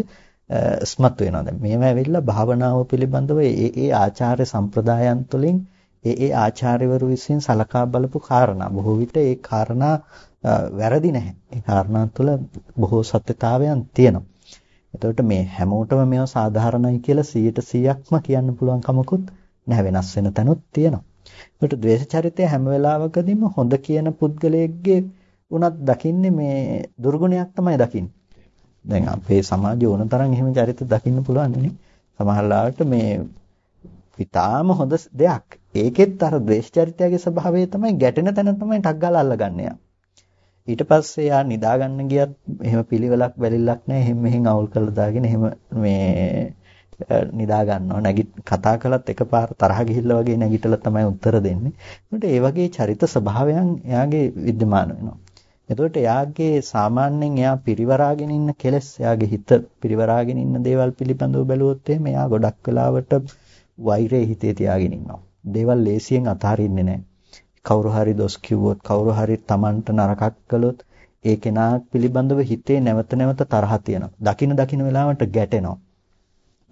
ස්මත් වෙනවා. දැන් මේව ඇවිල්ලා භාවනාව පිළිබඳව ඒ ඒ ආචාර්ය සම්ප්‍රදායන් තුළින් ඒ ඒ ආචාර්යවරු විසින් සලකා බලපු කාරණා බොහෝ විට ඒ කාරණා වැරදි නැහැ. ඒ කාරණා තුළ බොහෝ සත්‍යතාවයන් තියෙනවා. එතකොට මේ හැමෝටම මේව සාධාරණයි කියලා 100%ක්ම කියන්න පුළුවන් කමකුත් නැහැ වෙනස් වෙන තැනුත් තියෙනවා. ඒකට ද්වේෂ චරිතය හැම වෙලාවකදීම හොඳ කියන පුද්ගලයෙක්ගේ උනත් දකින්නේ මේ දුර්ගුණයක් තමයි දකින්නේ. දැන් අපේ සමාජයේ ඕන තරම් එහෙම චරිත දකින්න පුළුවන් නේ. සමහරවිට මේ ඊටාම හොඳ දෙයක්. ඒකෙත් අර ද්වේෂ චරිතයගේ ස්වභාවය තමයි ගැටෙන තැන තමයි ටක් ගාලා අල්ලගන්නේ. ඊට පස්සේ යා නිදා ගන්න ගියත් එහෙම පිළිවෙලක් බැලිලක් නැහැ. එහෙම මෙහෙන් අවුල් කරලා දාගෙන එහෙම මේ නිදා ගන්නවා. නැගිට කතා කළත් එකපාර තරහ ගිහිල්ලා වගේ නැගිටලා තමයි උත්තර දෙන්නේ. ඒකට ඒ වගේ චරිත ස්වභාවයන් එයාගේ विद्यमान වෙනවා. එතකොට එයාගේ සාමාන්‍යයෙන් එයා පිරිවරාගෙන ඉන්න කෙලස් එයාගේ හිත පිරිවරාගෙන ඉන්න දේවල් පිළිබඳව බැලුවොත් එහෙම එයා ගොඩක් වෙලාවට වෛරය හිතේ තියාගෙන ඉන්නවා. දේවල් ලේසියෙන් අතහරින්නේ නැහැ. කවුරු හරි දොස් කිව්වොත් කවුරු හරි Tamanට නරකක් කළොත් ඒ කෙනා පිළිබඳව හිතේ නැවත නැවත තරහ තියෙනවා. දකින දකින වෙලාවට ගැටෙනවා.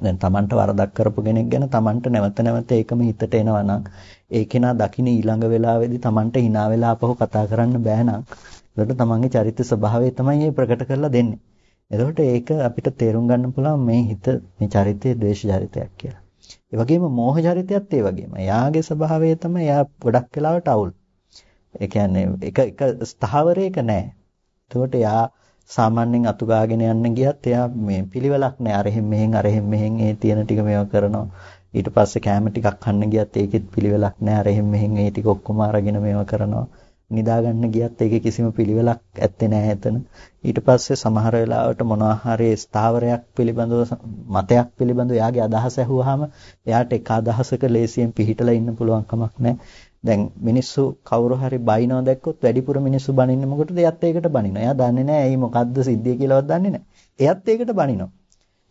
දැන් Tamanට වරදක් කරපු කෙනෙක් ගැන Tamanට නැවත නැවත ඒකම හිතට එනවා නම් ඒ කෙනා දකින ඊළඟ වෙලාවේදී Tamanට hina වෙලා අපහු කතා කරන්න බෑ නම් එතකොට Tamanගේ චරිත ස්වභාවය තමයි මේ ප්‍රකට කරලා දෙන්නේ. එතකොට ඒක අපිට තේරුම් ගන්න පුළුවන් මේ හිත මේ චරිතයේ ද්වේෂ චරිතයක් කියලා. ඒ වගේම මෝහ චරිතයත් ඒ වගේම. එයාගේ ස්වභාවය තමයි එයා ගොඩක් වෙලාවට අවුල්. ඒ කියන්නේ එක එක ස්ථාවරයක නැහැ. එතකොට එයා සාමාන්‍යයෙන් අතු ගාගෙන යන්න ගියත් එයා මේ පිළිවෙලක් නැහැ. අර එහෙම මෙහෙන් අර එහෙම මෙහෙන් ඒ තියෙන ටික මේවා කරනවා. ඊට පස්සේ කැම ටිකක් කන්න ගියත් ඒකෙත් පිළිවෙලක් නැහැ. අර එහෙම මෙහෙන් ඒ ටික ඔක්කොම අරගෙන මේවා කරනවා. නිදා ගන්න ගියත් ඒකේ කිසිම පිළිවෙලක් ඇත්තේ නැහැ එතන. ඊට පස්සේ සමහර වෙලාවට මොනවා හරි ස්ථාවරයක් පිළිබඳව මතයක් පිළිබඳව එයාගේ අදහස ඇහුවාම එයාට එක අදහසක ලේසියෙන් පිහිටලා ඉන්න පුළුවන් කමක් නැහැ. දැන් මිනිස්සු කවුරු හරි බයිනවා දැක්කොත් වැඩිපුර මිනිස්සු බනින්නේ මොකටද? එයත් ඒකට බනිනවා. එයා දන්නේ නැහැ ඇයි මොකද්ද සිද්ධිය කියලාවත් දන්නේ නැහැ. එයත් ඒකට බනිනවා.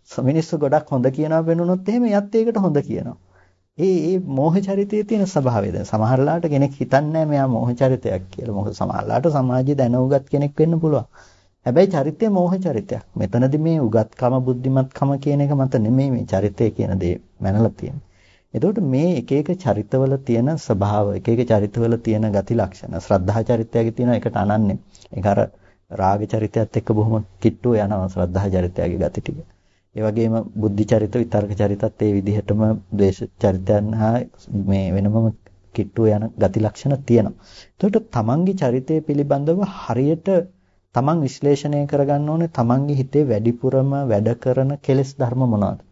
මිනිස්සු ගොඩක් හොඳ කියනවා වෙනුනොත් එහෙම එයත් ඒකට හොඳ කියනවා. ඒ ඒ මෝහ චරිතයේ තියෙන ස්වභාවය දැන් සමහරලාට කෙනෙක් හිතන්නේ මෙයා මෝහ චරිතයක් කියලා. මොකද සමහරලාට සමාජයේ දැනුගත් කෙනෙක් වෙන්න පුළුවන්. හැබැයි චරිතය මෝහ චරිතයක්. මෙතනදී මේ උගත්කම බුද්ධිමත්කම කියන එක මත නෙමෙයි මේ චරිතය කියන දේ මැනලා තියෙන්නේ. එතකොට මේ එක එක චරිතවල තියෙන ස්වභාව, එක එක චරිතවල තියෙන ගති ලක්ෂණ, ශ්‍රද්ධා චරිතයගේ තියෙන එකට අනන්නේ. ඒක අර රාග චරිතයත් එක්ක බොහොම කිට්ටුව යනවා ශ්‍රද්ධා චරිතයගේ ගති ටික. ඒ වගේම බුද්ධි චරිත විතර්ක චරිතත් ඒ විදිහටම ද්වේෂ චරිතයන් හා මේ වෙනමම කිට්ටු යන ගති ලක්ෂණ තියෙනවා. එතකොට තමන්ගේ චරිතය පිළිබඳව හරියට තමන් විශ්ලේෂණය කරගන්න ඕනේ තමන්ගේ හිතේ වැඩිපුරම වැඩ කරන කෙලෙස් ධර්ම මොනවද?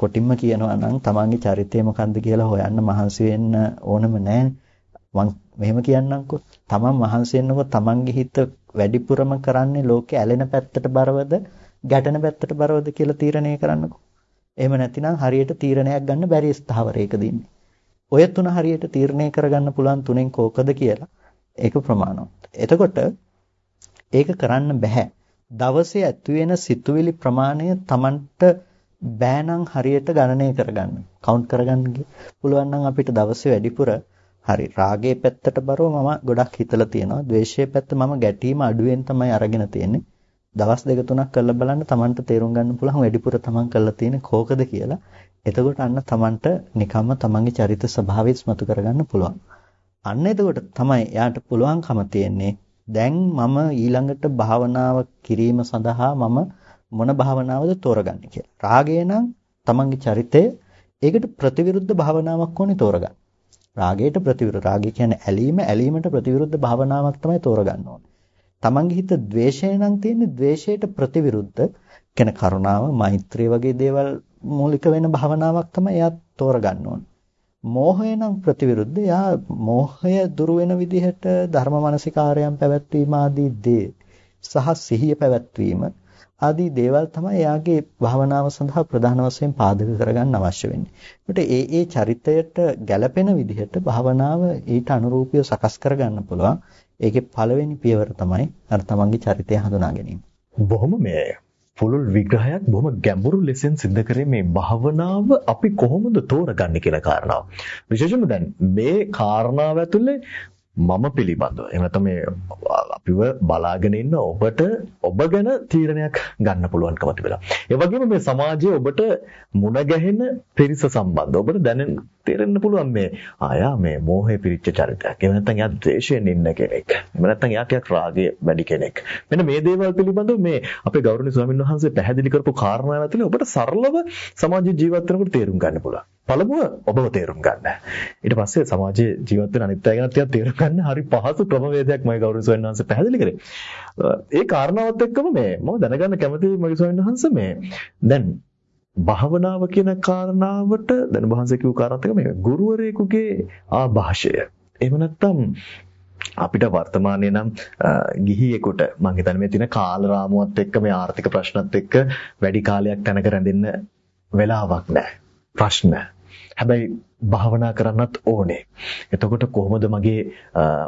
කොටින්ම කියනවා නම් තමන්ගේ චරිතය මොකන්ද කියලා හොයන්න මහන්සි වෙන්න ඕනම නැහැ. මං මෙහෙම කියන්නම්කෝ. තමන් මහන්සි වෙන්නකො තමන්ගේ හිත වැඩිපුරම කරන්නේ ලෝකේ ඇලෙන පැත්තට බරවද ගැටෙන පැත්තට බරවද කියලා තීරණය කරන්නකෝ. එහෙම නැතිනම් හරියට තීරණයක් ගන්න බැරි ස්ථාවරයකදී ඉන්නේ. ඔය තුන හරියට තීරණය කරගන්න පුළුවන් තුනෙන් කෝකද කියලා ඒක ප්‍රමාණවත්. එතකොට ඒක කරන්න බෑ. දවසේ ඇති වෙන සිතුවිලි ප්‍රමාණය Tamanට බෑනම් හරියට ගණනය කරගන්න. කවුන්ට් කරගන්න පුළුවන් නම් අපිට දවසේ වැඩිපුර හරි රාගයේ පැත්තට බරව මම ගොඩක් හිතලා තියෙනවා. ද්වේෂයේ පැත්ත මම ගැටීම අඩුවෙන් තමයි අරගෙන තියෙන්නේ. දවස් දෙක තුනක් කරලා බලන්න Tamanට තේරුම් ගන්න පුළුවන් වැඩිපුර Taman කරලා තියෙන කෝකද කියලා. එතකොට අන්න Tamanට නිකම්ම Tamanගේ චරිත ස්වභාවය ඉස්මතු කරගන්න පුළුවන්. අන්න එතකොට තමයි එයාට පුළුවන්කම තියෙන්නේ දැන් මම ඊළඟට භාවනාව කිරීම සඳහා මම මොන භාවනාවද තෝරගන්නේ කියලා. රාගය නම් Tamanගේ චරිතය ඒකට ප්‍රතිවිරුද්ධ භාවනාවක් ඕනේ තෝරගන්න. රාගයට ප්‍රතිවිරුද්ධ රාගය කියන්නේ ඇලීම ඇලීමට ප්‍රතිවිරුද්ධ භාවනාවක් තමයි තෝරගන්න ඕනේ. තමන්ගේ හිත ද්වේෂය නම් තියෙන්නේ ද්වේෂයට ප්‍රතිවිරුද්ධ කියන කරුණාව, මෛත්‍රිය වගේ දේවල් මූලික වෙන භාවනාවක් තමයි එයා තෝරගන්න ඕනේ. මෝහය නම් ප්‍රතිවිරුද්ධ. එයා මෝහය දුරු වෙන විදිහට ධර්ම මානසිකාරයන් පැවැත්වීම ආදී දේ සහ සිහිය පැවැත්වීම ආදී දේවල් තමයි එයාගේ භාවනාව සඳහා ප්‍රධාන වශයෙන් පාදක කරගන්න අවශ්‍ය වෙන්නේ. ඒකට ඒ ඒ චරිතයට ගැළපෙන විදිහට භාවනාව ඊට අනුරූපීව සකස් කරගන්න පුළුවන්. ඒකේ පළවෙනි පියවර තමයි අර තමන්ගේ චරිතය හඳුනා ගැනීම. බොහොම මේ පුළුල් විග්‍රහයක් බොහොම ගැඹුරු ලෙසින් සිද්ධ කරේ මේ භාවනාව අපි කොහොමද තෝරගන්නේ කියන කාරණාව. විශේෂයෙන්ම දැන් මේ කාරණාව ඇතුලේ මම පිළිබඳව එහෙම නැත්නම් මේ අපිව බලාගෙන ඉන්න ඔබට ඔබ ගැන තීරණයක් ගන්න පුළුවන්කම තිබෙනවා. ඒ වගේම මේ සමාජයේ ඔබට මුණ ගැහෙන පිරිස සම්බන්ධ ඔබට දැනෙන්න තේරෙන්න පුළුවන් මේ ආයා මේ මෝහය පිරිච්ච චරිතයක්. එහෙම නැත්නම් එයා ද්වේෂයෙන් ඉන්න කෙනෙක්. එහෙම නැත්නම් එයා ටිකක් රාගය වැඩි කෙනෙක්. මෙන්න මේ දේවල් පිළිබඳව මේ අපේ ගෞරවනීය ස්වාමීන් වහන්සේ පැහැදිලි කරපු කාරණාව ඇතුලේ ඔබට සරලව සමාජ ජීවත් වෙනකොට තේරුම් ගන්න පුළුවන්. පළමුව ඔබව තේරුම් ගන්න. ඊට පස්සේ සමාජයේ ජීවත් වෙන අනිත් අය ගැන ටිකක් තේරුම් ගන්න හරි පහසු ක්‍රමවේදයක් මම ගෞරව ස්වාමීන් වහන්සේ පැහැදිලි කරේ. ඒ කාරණාවත් එක්කම මේ මම දැනගන්න කැමතියි මගේ ස්වාමීන් වහන්සේ මේ දැන් භාවනාව කියන කාරණාවට දැන් වහන්සේ කිව්ව කාරණාත් එක්ක මේ ගුරුවරයෙකුගේ ආభాෂය. එහෙම නැත්නම් අපිට වර්තමානයේ නම් ගිහියෙකුට මම හිතන්නේ මේ තියෙන කාල රාමුවත් එක්ක මේ ආර්ථික ප්‍රශ්නත් එක්ක වැඩි කාලයක් තැනක රැඳෙන්න වෙලාවක් නැහැ. ප්‍රශ්න. හැබැයි භාවනා කරන්නත් ඕනේ. එතකොට කොහොමද මගේ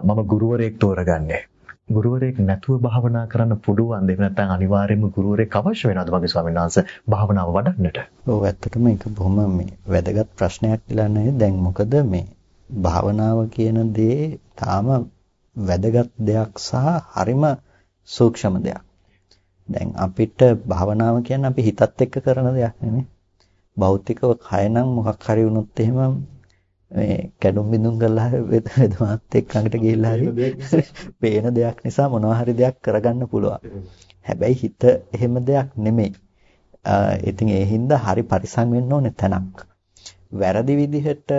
මම ගුරුවරයෙක් තෝරගන්නේ? ගුරුවරයෙක් නැතුව භාවනා කරන්න පුළුවන්ද? එහෙම නැත්නම් අනිවාර්යයෙන්ම ගුරුවරයෙක් අවශ්‍ය වෙනවද මගේ ස්වාමීන් වහන්සේ භාවනාව වඩන්නට? ඔව් ඇත්තටම ඒක බොහොම මේ වැදගත් ප්‍රශ්නයක් කියලා නේද? දැන් මොකද මේ භාවනාව කියන දේ තාම වැදගත් දෙයක් සහ හරිම සූක්ෂම දෙයක්. දැන් අපිට භාවනාව කියන්නේ අපි හිතත් එක්ක කරන දෙයක් නෙමෙයි. භෞතිකව කය නම් මොකක් හරි වුණොත් එහෙම මේ කැඩුම් බිඳුම් කරලා වෙදමාත් එක්ක ළඟට ගිහිල්ලා හරි [laughs] පේන දෙයක් නිසා මොනවා හරි දෙයක් කරගන්න පුළුවන්. හැබැයි හිත එහෙම දෙයක් නෙමෙයි. ඉතින් ඒ හින්දා හරි පරිසම් වෙන්න ඕනේ තැනක්. වැරදි විදිහට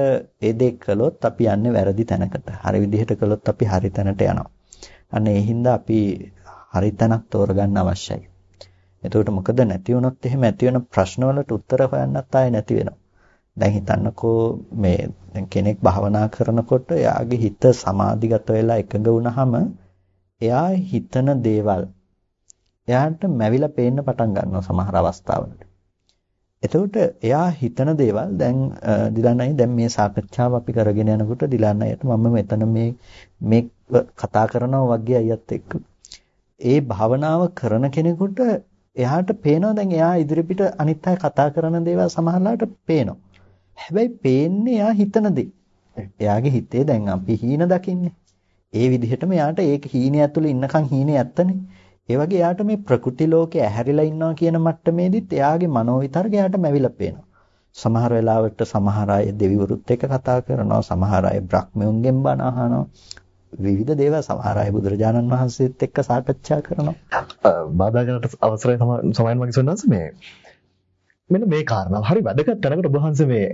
ඒ දේ කළොත් අපි යන්නේ වැරදි තැනකට. හරි විදිහට කළොත් අපි හරි තැනට යනවා. අන්න ඒ හින්දා අපි හරි තැනක් තෝරගන්න අවශ්‍යයි. එතකොට මොකද නැති වුණොත් එහෙම ඇති වෙන ප්‍රශ්නවලට උත්තර හොයන්නත් ආයේ නැති වෙනවා. දැන් හිතන්නකෝ මේ දැන් කෙනෙක් භාවනා කරනකොට එයාගේ හිත සමාධිගත වෙලා එකඟ වුණාම එයා හිතන දේවල් එයාට මැවිලා පේන්න පටන් ගන්නවා සමහර අවස්ථාවලට. එතකොට එයා හිතන දේවල් දැන් දිලන්නයි දැන් මේ සාකච්ඡාව අපි කරගෙන යනකොට දිලන්නයට මම මෙතන මේ මේ කතා කරනවා වගේ අයත් එක්ක ඒ භාවනාව කරන කෙනෙකුට එයාට පේනවා දැන් එයා ඉදිරිපිට අනිත් අය කතා කරන දේවල් සමහරලාට පේනවා. හැබැයි පේන්නේ එයා හිතන දේ. එයාගේ හිතේ දැන් අපි හීන දකින්නේ. ඒ විදිහටම එයාට ඒක හීනේ ඇතුළේ ඉන්නකන් හීනේ ඇත්තනේ. ඒ වගේ එයාට මේ ප්‍රකෘති ලෝකේ ඇහැරිලා ඉන්නවා කියන මට්ටමේදීත් එයාගේ මනෝවිතරක එයාට මැවිලා පේනවා. සමහර වෙලාවට සමහර අය දෙවිවරුත් එක්ක කතා කරනවා, සමහර අය බ්‍රහ්මයන්ගෙන් බණ අහනවා. විවිධ දේවල් සමහර අය බුදුරජාණන් වහන්සේත් එක්ක සාකච්ඡා කරනවා. බාධා කරනට අවසරයි සමයන් වගේ සොන්නස් මේ මෙන්න මේ කාරණාව හරි වැදගත් තැනකට ඔබ වහන්සේ මේ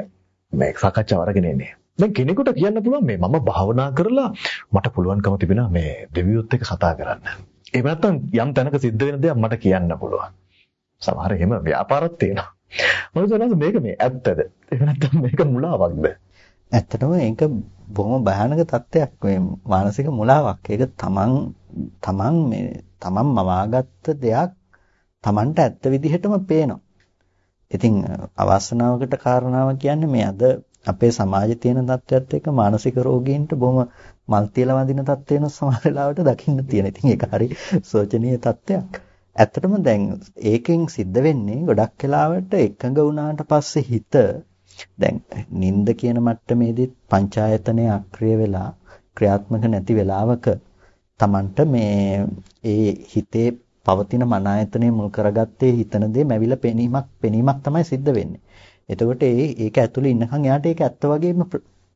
මේ සාකච්ඡාව අරගෙන ඉන්නේ. දැන් කෙනෙකුට කියන්න පුළුවන් මේ මම භාවනා කරලා මට පුළුවන්කම තිබෙනවා මේ දෙවියොත් එක්ක කතා කරන්න. එහෙම නැත්නම් යම් තැනක සිද්ධ වෙන දෙයක් මට කියන්න පුළුවන්. සමහර එහෙම ව්‍යාපාරත් තියෙනවා. මොකද මේක මේ ඇත්තද? එහෙම නැත්නම් මේක මුලාවක්ද? ඇත්තටම ඒක බොහොම භයානක තත්ත්වයක් මේ මානසික මුලාවක්. ඒක තමන් තමන් මේ තමන් මවාගත්ත දෙයක් තමන්ට ඇත්ත විදිහටම පේනවා. ඉතින් අවාසනාවකට කාරණාව කියන්නේ මේ අද අපේ සමාජයේ තියෙන තත්ත්වයක් එක්ක මානසික රෝගීන්ට බොහොම මල් තියලා වඳින තත්ත්ව වෙන සමහර වෙලාවට දකින්න තියෙන. ඉතින් ඒක හරි සෝචනීය තත්ත්වයක්. ඇත්තටම දැන් ඒකෙන් සිද්ධ වෙන්නේ ගොඩක් වෙලාවට එකඟ වුණාට පස්සේ හිත දැන් නිନ୍ଦ කියන මට්ටමේදී පංචායතනයේ අක්‍රිය වෙලා ක්‍රියාත්මක නැති වෙලාවක Tamanට මේ ඒ හිතේ පවතින මන ආයතනය මුල් කරගත්තේ හිතන දේ මැවිලා පෙනීමක් පෙනීමක් තමයි සිද්ධ වෙන්නේ. එතකොට ඒ ඒක ඇතුලේ ඉන්නකන් එයාට ඒක ඇත්ත වගේම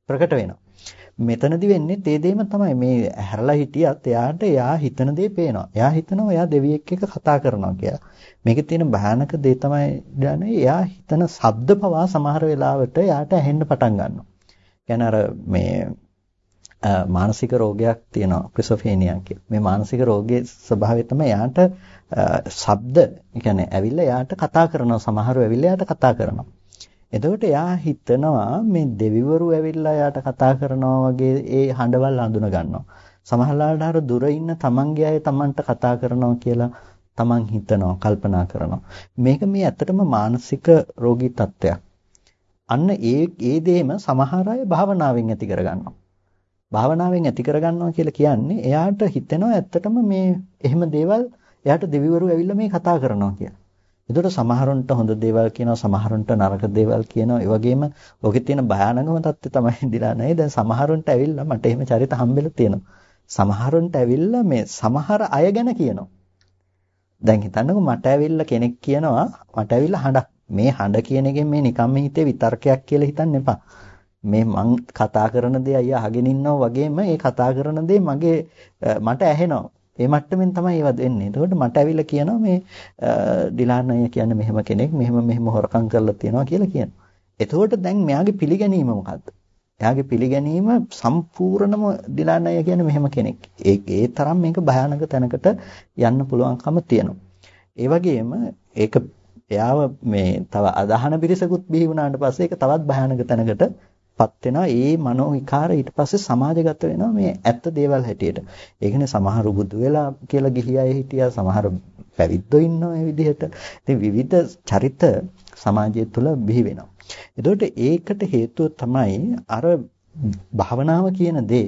ප්‍රකට වෙනවා. මෙතනදි වෙන්නේ තේ දෙයම තමයි මේ හැරලා හිටියත් එයාට එයා හිතන දේ පේනවා. එයා හිතනවා එයා දෙවියෙක් එක්ක කතා කරනවා කියලා. මේකේ තියෙන භයානක දේ තමයි දැනේ එයා හිතන ශබ්ද පවා සමහර වෙලාවට එයාට ඇහෙන්න පටන් ගන්නවා. කියන්නේ අර මේ මානසික රෝගයක් තියෙනවා ක්‍රිසොෆේනියා කියලා. මේ මානසික රෝගයේ ස්වභාවය තමයි එයාට ශබ්ද, කියන්නේ ඇවිල්ලා එයාට කතා කරනවා සමහරව ඇවිල්ලා එයාට කතා කරනවා. එතකොට එයා හිතනවා මේ දෙවිවරු ඇවිල්ලා එයාට කතා කරනවා වගේ ඒ හඬවල් අඳුන ගන්නවා. සමහරවිට අර දුර ඉන්න තමන්ගේ අය තමන්ට කතා කරනවා කියලා තමන් හිතනවා, කල්පනා කරනවා. මේක මේ ඇත්තටම මානසික රෝගී තත්ත්වයක්. අන්න ඒ ඒ දෙයම සමහර අය භාවනාවෙන් ඇති කරගන්නවා. භාවනාවෙන් ඇති කරගන්නවා කියලා කියන්නේ එයාට හිතෙනවා ඇත්තටම මේ එහෙම දේවල් එයාට දෙවිවරු ඇවිල්ලා මේ කතා කරනවා කියලා. එතකොට සමහරුන්ට හොඳ දේවල් කියනවා සමහරුන්ට නරක දේවල් කියනවා. ඒ වගේම ඔකේ තියෙන භයානකම தත්ත්වය තමයි [laughs] දිලා නැහැ. දැන් සමහරුන්ට ඇවිල්ලා මට එහෙම චරිත හම්බෙලා තියෙනවා. සමහරුන්ට ඇවිල්ලා මේ සමහර අය ගැන කියනවා. දැන් හිතන්නකෝ මට ඇවිල්ලා කෙනෙක් කියනවා මට ඇවිල්ලා හඬක්. මේ හඬ කියන එකෙන් මේ නිකම්ම හිතේ විතර්කයක් කියලා හිතන්න එපා. මේ මං කතා කරන දේ අයියා අහගෙන ඉන්නවා වගේම මේ කතා කරන දේ මගේ මට ඇහෙනවා. ඒ මට්ටමින් තමයි ඒවා දෙන්නේ. එතකොට මට ඇවිල්ලා කියනවා මේ ඩිලාන් අය කියන්නේ මෙහෙම කෙනෙක් මෙහෙම මෙහෙම හොරකම් කරලා තියෙනවා කියලා කියනවා. එතකොට දැන් මෙයාගේ පිළිගැනීම මොකද්ද? එයාගේ පිළිගැනීම සම්පූර්ණම දිලානය කියන්නේ මෙහෙම කෙනෙක්. ඒ ඒ තරම් මේක භයානක තැනකට යන්න පුළුවන්කම තියෙනවා. ඒ වගේම ඒක එයාව මේ තව අදහන පිරිසකුත් බිහි වුණාට පස්සේ ඒක තවත් භයානක තැනකටපත් වෙනවා. ඒ මනෝ විකාර ඊට පස්සේ සමාජගත වෙනවා මේ ඇත්ත දේවල් හැටියට. ඒ කියන්නේ සමහරු බුදු වෙලා කියලා ගිහි අය හිටියා. සමහර පැවිද්දෝ ඉන්නවා මේ විදිහට. ඉතින් විවිධ චරිත සමාජය තුළ බිහි වෙනවා. එතකොට ඒකට හේතුව තමයි අර භාවනාව කියන දේ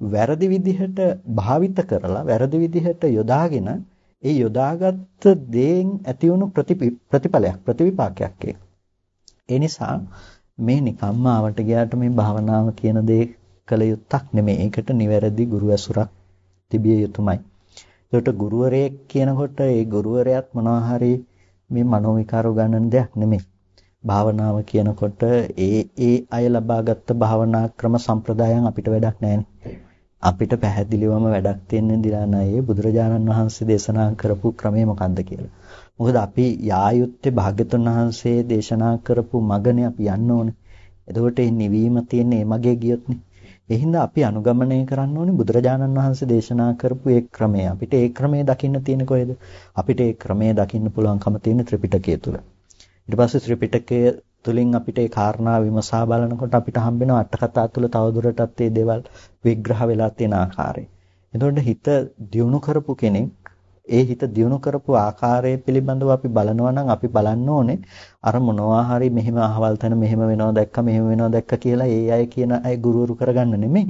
වැරදි විදිහට භාවිත කරලා වැරදි විදිහට යොදාගෙන ඒ යොදාගත්ත දේෙන් ඇති වුණු ප්‍රතිඵලයක් ප්‍රතිවිපාකයක් ඒක. ඒ නිසා මේ නිකම්ම ආවට ගියාට මේ භාවනාව කියන දේ කළ යුත්තක් නෙමෙයි. ඒකට නිවැරදි ගුරු ඇසුරක් තිබිය යුතුමයි. ඒකට ගුරුවරයෙක් කියනකොට ඒ ගුරුවරයාත් මොනවා හරි මේ මනෝවිකාර උගන්වන දෙයක් නෙමෙයි. භාවනාව කියනකොට ඒ ඒ අය ලබාගත් භාවනා ක්‍රම සම්ප්‍රදායන් අපිට වැඩක් නැහැනේ. අපිට පැහැදිලිවම වැඩක් තියෙන්නේ දිලානායේ බුදුරජාණන් වහන්සේ දේශනා කරපු ක්‍රමය මොකක්ද කියලා. මොකද අපි යායුත්තේ භාග්‍යතුන් වහන්සේ දේශනා කරපු මගනේ අපි යන්න ඕනේ. එතකොට මේ නිවීම තියෙන්නේ මේ මගේ ගියොත්නේ. ඒ හින්දා අපි අනුගමනය කරන්න ඕනේ බුදුරජාණන් වහන්සේ දේශනා කරපු ඒ ක්‍රමය. අපිට ඒ ක්‍රමය දකින්න තියෙන්නේ කොහෙද? අපිට ඒ ක්‍රමය දකින්න පුළුවන්කම තියෙන ත්‍රිපිටකය තුල. ඊට පස්සේ ත්‍රිපිටකය තුලින් අපිට ඒ කාරණා විමසා බලනකොට අපිට හම්බෙන අට කතා තුල තවදුරටත් මේ දේවල් විග්‍රහ වෙලා තියෙන ආකාරය. එතකොට හිත දියුණු කරපු කෙනෙක් ඒ හිත දියුණු කරපු ආකාරය පිළිබඳව අපි බලනවා නම් අපි බලන්න ඕනේ අර මොනවා හරි මෙහෙම අහවල් තැන මෙහෙම වෙනවා දැක්ක මෙහෙම වෙනවා දැක්ක කියලා ඒ අය කියන අය ගුරුවරු කරගන්න නෙමෙයි.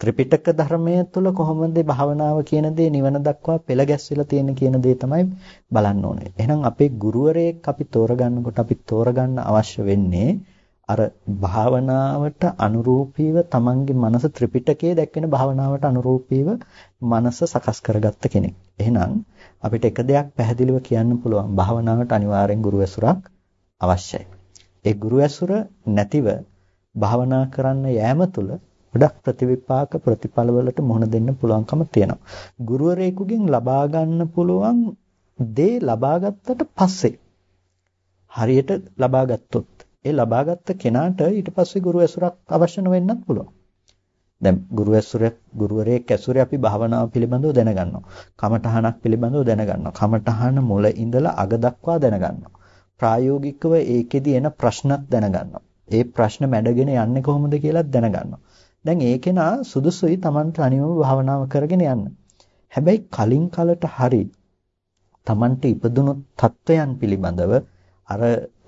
ත්‍රිපිටක ධර්මය තුළ කොහොමද භාවනාව කියන දේ නිවන දක්වා පෙළ ගැස්විලා තියෙන කියන දේ තමයි බලන්න ඕනේ. එහෙනම් අපේ ගුරුවරයෙක් අපි තෝරගන්නකොට අපි තෝරගන්න අවශ්‍ය වෙන්නේ අර භාවනාවට අනුරූපීව තමන්ගේ මනස ත්‍රිපිටකයේ දැක්වෙන භාවනාවට අනුරූපීව මනස සකස් කරගත්ත කෙනෙක්. එහෙනම් අපිට එක දෙයක් පැහැදිලිව කියන්න පුළුවන් භාවනාවට අනිවාර්යෙන් ගුරු ඇසුරක් අවශ්‍යයි. ඒ ගුරු ඇසුර නැතිව භාවනා කරන්න යෑම තුළ ගොඩක් ප්‍රතිවිපාක ප්‍රතිඵලවලට මුහුණ දෙන්න පුළුවන්කම තියෙනවා. ගුරුවරයෙකුගෙන් ලබා ගන්න පුළුවන් දේ ලබාගත්තට පස්සේ හරියට ලබා ගත්තොත් ඒ ලබාගත්ත කෙනාට ඊට පස්සේ ගුරු ඇසුරක් අවශ්‍ය නොවෙන්නත් පුළුවන්. දැන් ගුරු ඇසුරක් ගුරුවරයෙක් ඇසුරේ අපි භාවනාව පිළිබඳව දැනගන්නවා. කමඨහනක් පිළිබඳව දැනගන්නවා. කමඨහන මුල ඉඳලා අග දක්වා දැනගන්නවා. ප්‍රායෝගිකව ඒකෙදි එන ප්‍රශ්නත් දැනගන්නවා. ඒ ප්‍රශ්න මැඩගෙන යන්නේ කොහොමද කියලාත් දැනගන්නවා. දැන් ඒකේනා සුදුසුයි Tamanට අනිවම භාවනාව කරගෙන යන්න. හැබැයි කලින් කලට හරි Tamanට ඉපදුණු තත්වයන් පිළිබඳව අර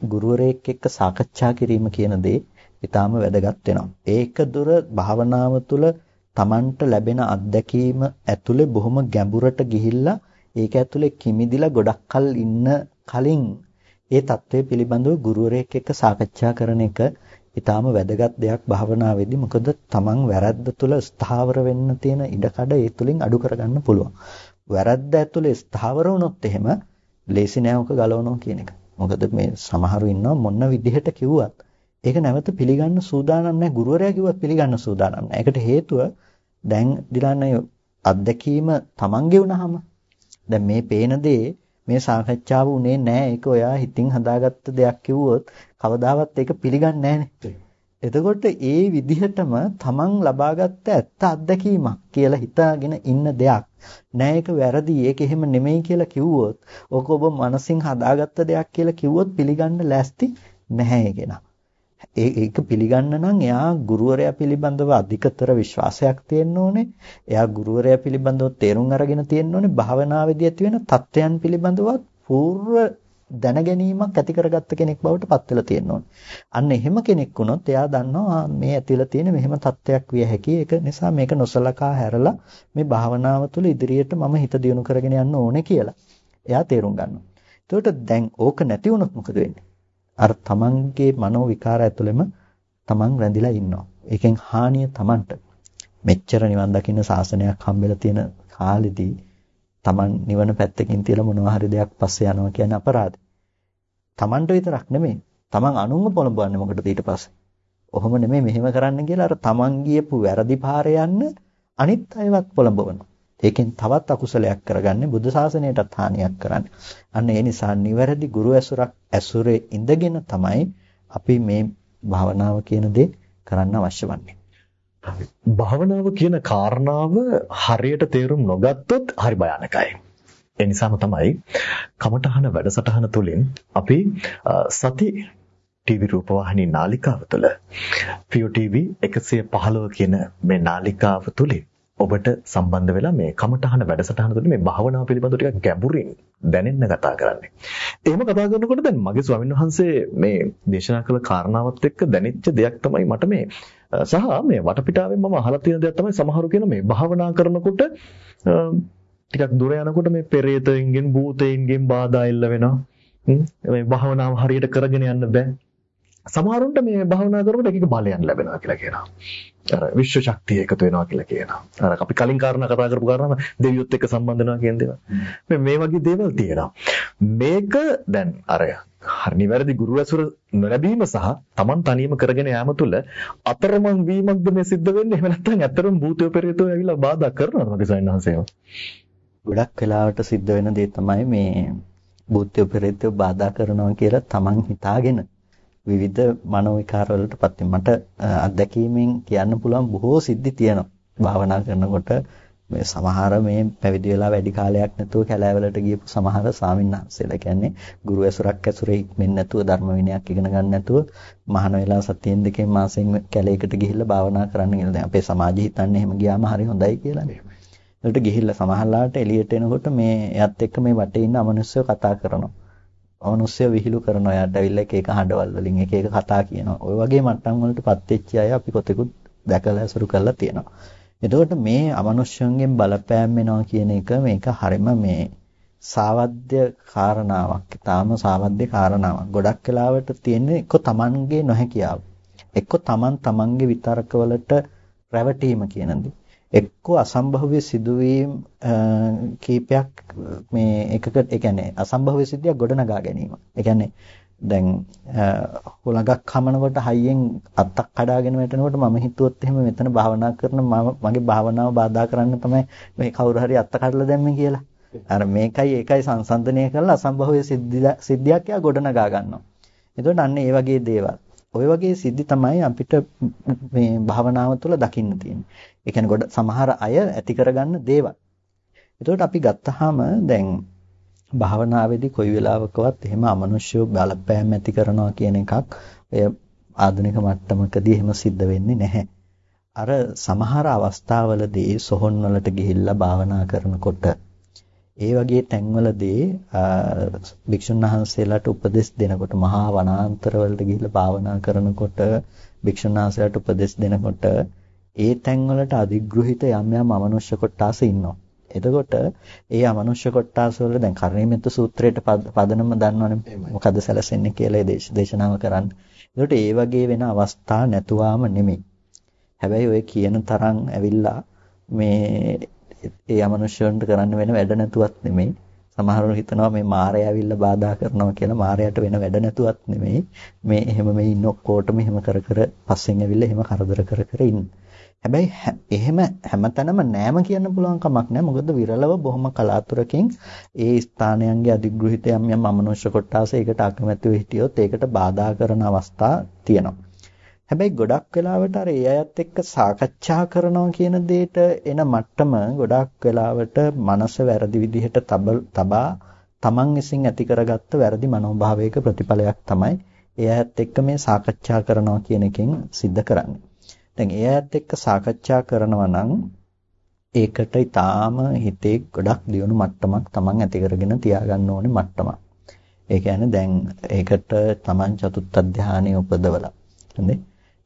ගුරුවරයෙක් එක්ක සාකච්ඡා කිරීම කියන දේ ඊටාම වැදගත් වෙනවා. ඒක දුර භාවනාව තුළ Tamanට ලැබෙන අත්දැකීම ඇතුලේ බොහොම ගැඹුරට ගිහිල්ලා ඒක ඇතුලේ කිමිදිලා ගොඩක් කල් ඉන්න කලින් ඒ தત્ත්වය පිළිබඳව ගුරුවරයෙක් එක්ක සාකච්ඡා කරන එක ඊටාම වැදගත් දෙයක් භාවනාවේදී මොකද තමන් වැරද්ද තුල ස්ථාවර වෙන්න තියෙන ඉඩකඩ ඒ තුලින් අඩු කරගන්න පුළුවන්. වැරද්ද ඇතුලේ ස්ථාවර වුණොත් එහෙම ලේසි නෑවක ගලවනවා කියන එක. මොකද මේ සමහරු ඉන්නවා මොන විදිහට කිව්වත් ඒක නැවත පිළිගන්න සූදානම් නැහැ. ගුරුවරයා කිව්වත් පිළිගන්න සූදානම් නැහැ. ඒකට හේතුව දැන් දිලන්නේ අත්දැකීම තමන්ගේ වුණාම දැන් මේ පේන දේ මේ සාකච්ඡාව උනේ නැහැ. ඒක ඔයා හිතින් හදාගත්ත දෙයක් කිව්වොත් කවදාවත් ඒක පිළිගන්නේ නැහනේ. එතකොට ඒ විදිහටම තමන් ලබාගත්ත ඇත්ත අත්දැකීමක් කියලා හිතාගෙන ඉන්න දෙයක් නෑ ඒක වැරදි ඒක එහෙම නෙමෙයි කියලා කිව්වොත් ඕක ඔබ මනසින් හදාගත්ත දෙයක් කියලා කිව්වොත් පිළිගන්න ලෑස්ති නැහැ කෙනා. ඒක පිළිගන්න නම් එයා ගුරුවරයා පිළිබඳව අධිකතර විශ්වාසයක් තියෙන්න ඕනේ. එයා ගුරුවරයා පිළිබඳව තේරුම් අරගෙන තියෙන්න ඕනේ. භාවනාවේදී ඇති වෙන தත්වයන් පිළිබඳවත් పూర్ව දැනගැනීමක් ඇති කරගත්ත කෙනෙක් බවට පත් වෙලා තියෙන්න ඕනේ. අන්න එහෙම කෙනෙක් වුණොත් එයා දන්නවා මේ ඇතිලා තියෙන මෙහෙම தත්වයක් විය හැකියි. ඒක නිසා මේක නොසලකා හැරලා මේ භාවනාව තුළ ඉදිරියට මම හිත දියුණු කරගෙන යන්න ඕනේ කියලා. එයා තේරුම් ගන්නවා. එතකොට දැන් ඕක නැති වුණොත් මොකද වෙන්නේ? අර තමන්ගේ මනෝ විකාර ඇතුළෙම තමන් රැඳිලා ඉන්නවා. ඒකෙන් හානිය තමන්ට. මෙච්චර නිවන් දකින්න සාසනයක් හම්බෙලා තියෙන කාලෙදී තමන් නිවන පැත්තකින් තියලා මොනවා හරි දෙයක් පස්සේ යනවා කියන්නේ අපරාධ. තමන්ට විතරක් නෙමෙයි. තමන් අනුන්ව පොළඹවන්නේ මොකටද ඊට පස්සේ? ඔහොම නෙමෙයි මෙහෙම කරන්න කියලා අර තමන් ගියපු වැරදි පාරේ යන්න අනිත් අයවත් පොළඹවනවා. ඒකෙන් තවත් අකුසලයක් කරගන්නේ බුද්ධ ශාසනයටත් හානියක් කරන්නේ. අන්න ඒ නිසා නිවැරදි ගුරු ඇසුරක් ඇසුරේ ඉඳගෙන තමයි අපි මේ භාවනාව කියන දේ කරන්න අවශ්‍ය වන්නේ. භාවනාව කියන කාරණාව හරියට තේරුම් නොගත්තොත් හරි භයානකයි. ඒ නිසාම තමයි කමඨහන වැඩසටහන තුළින් අපි සති ටීවී රූපවාහිනී නාලිකාව තුළ පියෝ ටීවී 115 කියන මේ නාලිකාව තුළින් ඔබට සම්බන්ධ වෙලා මේ කමඨහන වැඩසටහන තුළ මේ භාවනාව පිළිබඳව ටිකක් ගැඹුරින් දැනෙන්න කතා කරන්නේ. එහෙම කතා කරනකොට දැන් මගේ ස්වාමීන් වහන්සේ මේ දේශනා කළ කාරණාවත් එක්ක දැනෙච්ච දෙයක් තමයි මට මේ සහ මේ වටපිටාවෙන් මම අහලා තියෙන දෙයක් තමයි සමහරු කියන මේ භාවනා කරනකොට ටිකක් දුර යනකොට මේ පෙරේතයින්ගෙන් භූතයින්ගෙන් බාධා එල්ල වෙනවා. මේ භාවනාව හරියට කරගෙන යන්න බෑ. සමහරුන්ට මේ භාවනා කරනකොට එක එක බලයන් ලැබෙනවා කියලා කියනවා. අර විශ්ව ශක්තිය එකතු වෙනවා කියලා කියනවා. අර අපි කලින් කාරණා කතා කරපු කාරණාම දෙවියොත් එක්ක සම්බන්ධ වෙනවා කියන දේවල්. මේ මේ වගේ දේවල් තියෙනවා. මේක දැන් අර හරි නිවැරදි ගුරු ඇසුර නොලැබීම සහ Taman තනියම කරගෙන යාම තුළ අතරමං වීමක්ද මේ සිද්ධ වෙන්නේ එහෙම නැත්නම් ඇත්තටම භූතය පෙරේතෝ ඇවිල්ලා බාධා කරනවද මගේ සයන්හන්සේව ගොඩක් වෙලාවට සිද්ධ වෙන දේ තමයි මේ භූතය පෙරේතෝ බාධා කරනවා කියලා Taman හිතාගෙන විවිධ මනෝ විකාර වලටපත් මට අත්දැකීමෙන් කියන්න පුළුවන් බොහෝ සිද්ධි තියෙනවා. භාවනා කරනකොට මේ සමහර මේ පැවිදි වෙලා වැඩි කාලයක් නැතුව කැලෑවලට ගියපු සමහර ස්වාමින්වහන්සේලා කියන්නේ ගුරු ඇසුරක් ඇසුරේ ඉක්මෙන් නැතුව ධර්ම විනයක් ඉගෙන ගන්න නැතුව මහාන වෙලා සතියෙන් දෙකෙන් මාසෙන් කැලේකට ගිහිල්ලා භාවනා කරන්න කියලා. දැන් අපේ සමාජය හිතන්නේ එහෙම ගියාම හරි හොඳයි කියලා. ඒකට ගිහිල්ලා සමහරලාට එළියට එනකොට මේ එයත් එක්ක මේ වටේ ඉන්න අමනුෂ්‍යව කතා කරනවා. අමනුෂ්‍ය විහිළු කරන අයට ඇවිල්ලා එක එක හඬවල් වලින් එක එක කතා කියනවා. ওই වගේ මට්ටම් වලටපත් වෙච්ච අය අපි කොතෙකුත් දැකලා අසුරු කරලා තියෙනවා. එතකොට මේ අමනුෂ්‍යයන්ගෙන් බලපෑම් වෙනවා කියන එක මේක හරිම මේ සාවද්‍ය කාරණාවක්. තාම සාවද්‍ය කාරණාවක්. ගොඩක් වෙලාවට තියෙන්නේ එක්ක තමන්ගේ නොහැකියාව. එක්ක තමන් තමන්ගේ විතරකවලට රැවටීම කියන දේ. එක්කෝ අසම්භව්‍ය සිදුවීම් කීපයක් මේ එකකට ඒ කියන්නේ අසම්භව්‍ය සිද්ධියක් ගොඩනගා ගැනීම. ඒ කියන්නේ දැන් හුලඟක් කමනකොට හයියෙන් අත්තක් කඩාගෙන වැටෙනකොට මම හිතුවොත් එහෙම මෙතන භාවනා කරන මගේ භාවනාව බාධා කරන්න තමයි මේ කවුරු හරි අත්ත කඩලා දැම්මේ කියලා. අර මේකයි ඒකයි සංසන්දනය කරලා අසම්භව්‍ය සිද්ධියක් යා ගොඩනගා ගන්නවා. එතකොට අන්න ඒ වගේ දේවල්. ওই වගේ සිද්ධි තමයි අපිට මේ භාවනාව තුළ දකින්න තියෙන්නේ. ඒ කියන්නේ ගොඩ සමහර අය ඇති කරගන්න දේවල්. එතකොට අපි ගත්තාම දැන් භාවනාවේදී කොයි වෙලාවකවත් එහෙම අමනුෂ්‍ය බලපෑම් ඇති කරනවා කියන එකක් ඔය ආධුනික මට්ටමකදී එහෙම සිද්ධ වෙන්නේ නැහැ. අර සමහර අවස්ථාවලදී සොහොන් වලට ගිහිල්ලා භාවනා කරනකොට ඒ වගේ තැන්වලදී භික්ෂුන් වහන්සේලාට උපදෙස් දෙනකොට මහා වනාන්තර වලට ගිහිල්ලා භාවනා කරනකොට භික්ෂුන් වහන්සේලාට උපදෙස් දෙනකොට ඒ තැන්වලට අධිග්‍රහිත යම් යම් අමනුෂ්‍ය කොටාස ඉන්නවා. එතකොට ඒ අමනුෂ්‍ය කොටාස වල දැන් කර්ණීයමෙත්ත සූත්‍රයට පදනම දන්නවනේ මොකද්ද සැලසෙන්නේ කියලා ඒ දේශනාව කරන්න. එතකොට ඒ වගේ වෙන අවස්ථා නැතුවාම නෙමෙයි. හැබැයි ඔය කියන තරම් ඇවිල්ලා මේ ඒ අමනුෂ්‍යයන්ට කරන්න වෙන වැඩ නැතුවත් නෙමෙයි. සමහරවල් හිතනවා මේ මායя ඇවිල්ලා බාධා කරනවා කියලා මායයට වෙන වැඩ නැතුවත් නෙමෙයි. මේ එහෙම මේ ඉන්න ඔක්කොටම එහෙම කර කර පස්සෙන් ඇවිල්ලා එහෙම කරදර කර කර ඉන්න. හැබැයි එහෙම හැමතැනම නෑම කියන්න පුළුවන් කමක් නෑ මොකද විරලව බොහොම කලාතුරකින් ඒ ස්ථානයන්ගේ අධිග්‍රහිත යම් යම් අමනුෂ්‍ය කොටස ඒකට අකමැතිව හිටියොත් ඒකට බාධා කරන අවස්ථා තියෙනවා. හැබැයි ගොඩක් වෙලාවට අර ඒ අයත් එක්ක සාකච්ඡා කරනවා කියන දෙයට එන මට්ටම ගොඩක් වෙලාවට මනස වැරදි විදිහට තබා තමන් විසින් ඇති කරගත්ත වැරදි මනෝභාවයක ප්‍රතිඵලයක් තමයි ඒ අයත් එක්ක මේ සාකච්ඡා කරනවා කියන එකෙන් සිද්ධ කරන්නේ. දැන් ඒ අයත් එක්ක සාකච්ඡා කරනවා නම් ඒකට ඊටාම හිතේ ගොඩක් දියුණු මට්ටමක් තමන් ඇති කරගෙන තියාගන්න ඕනේ මට්ටමක්. ඒ කියන්නේ දැන් ඒකට තමන් චතුත්ථ ධානය උපදවලා. හරිනේ?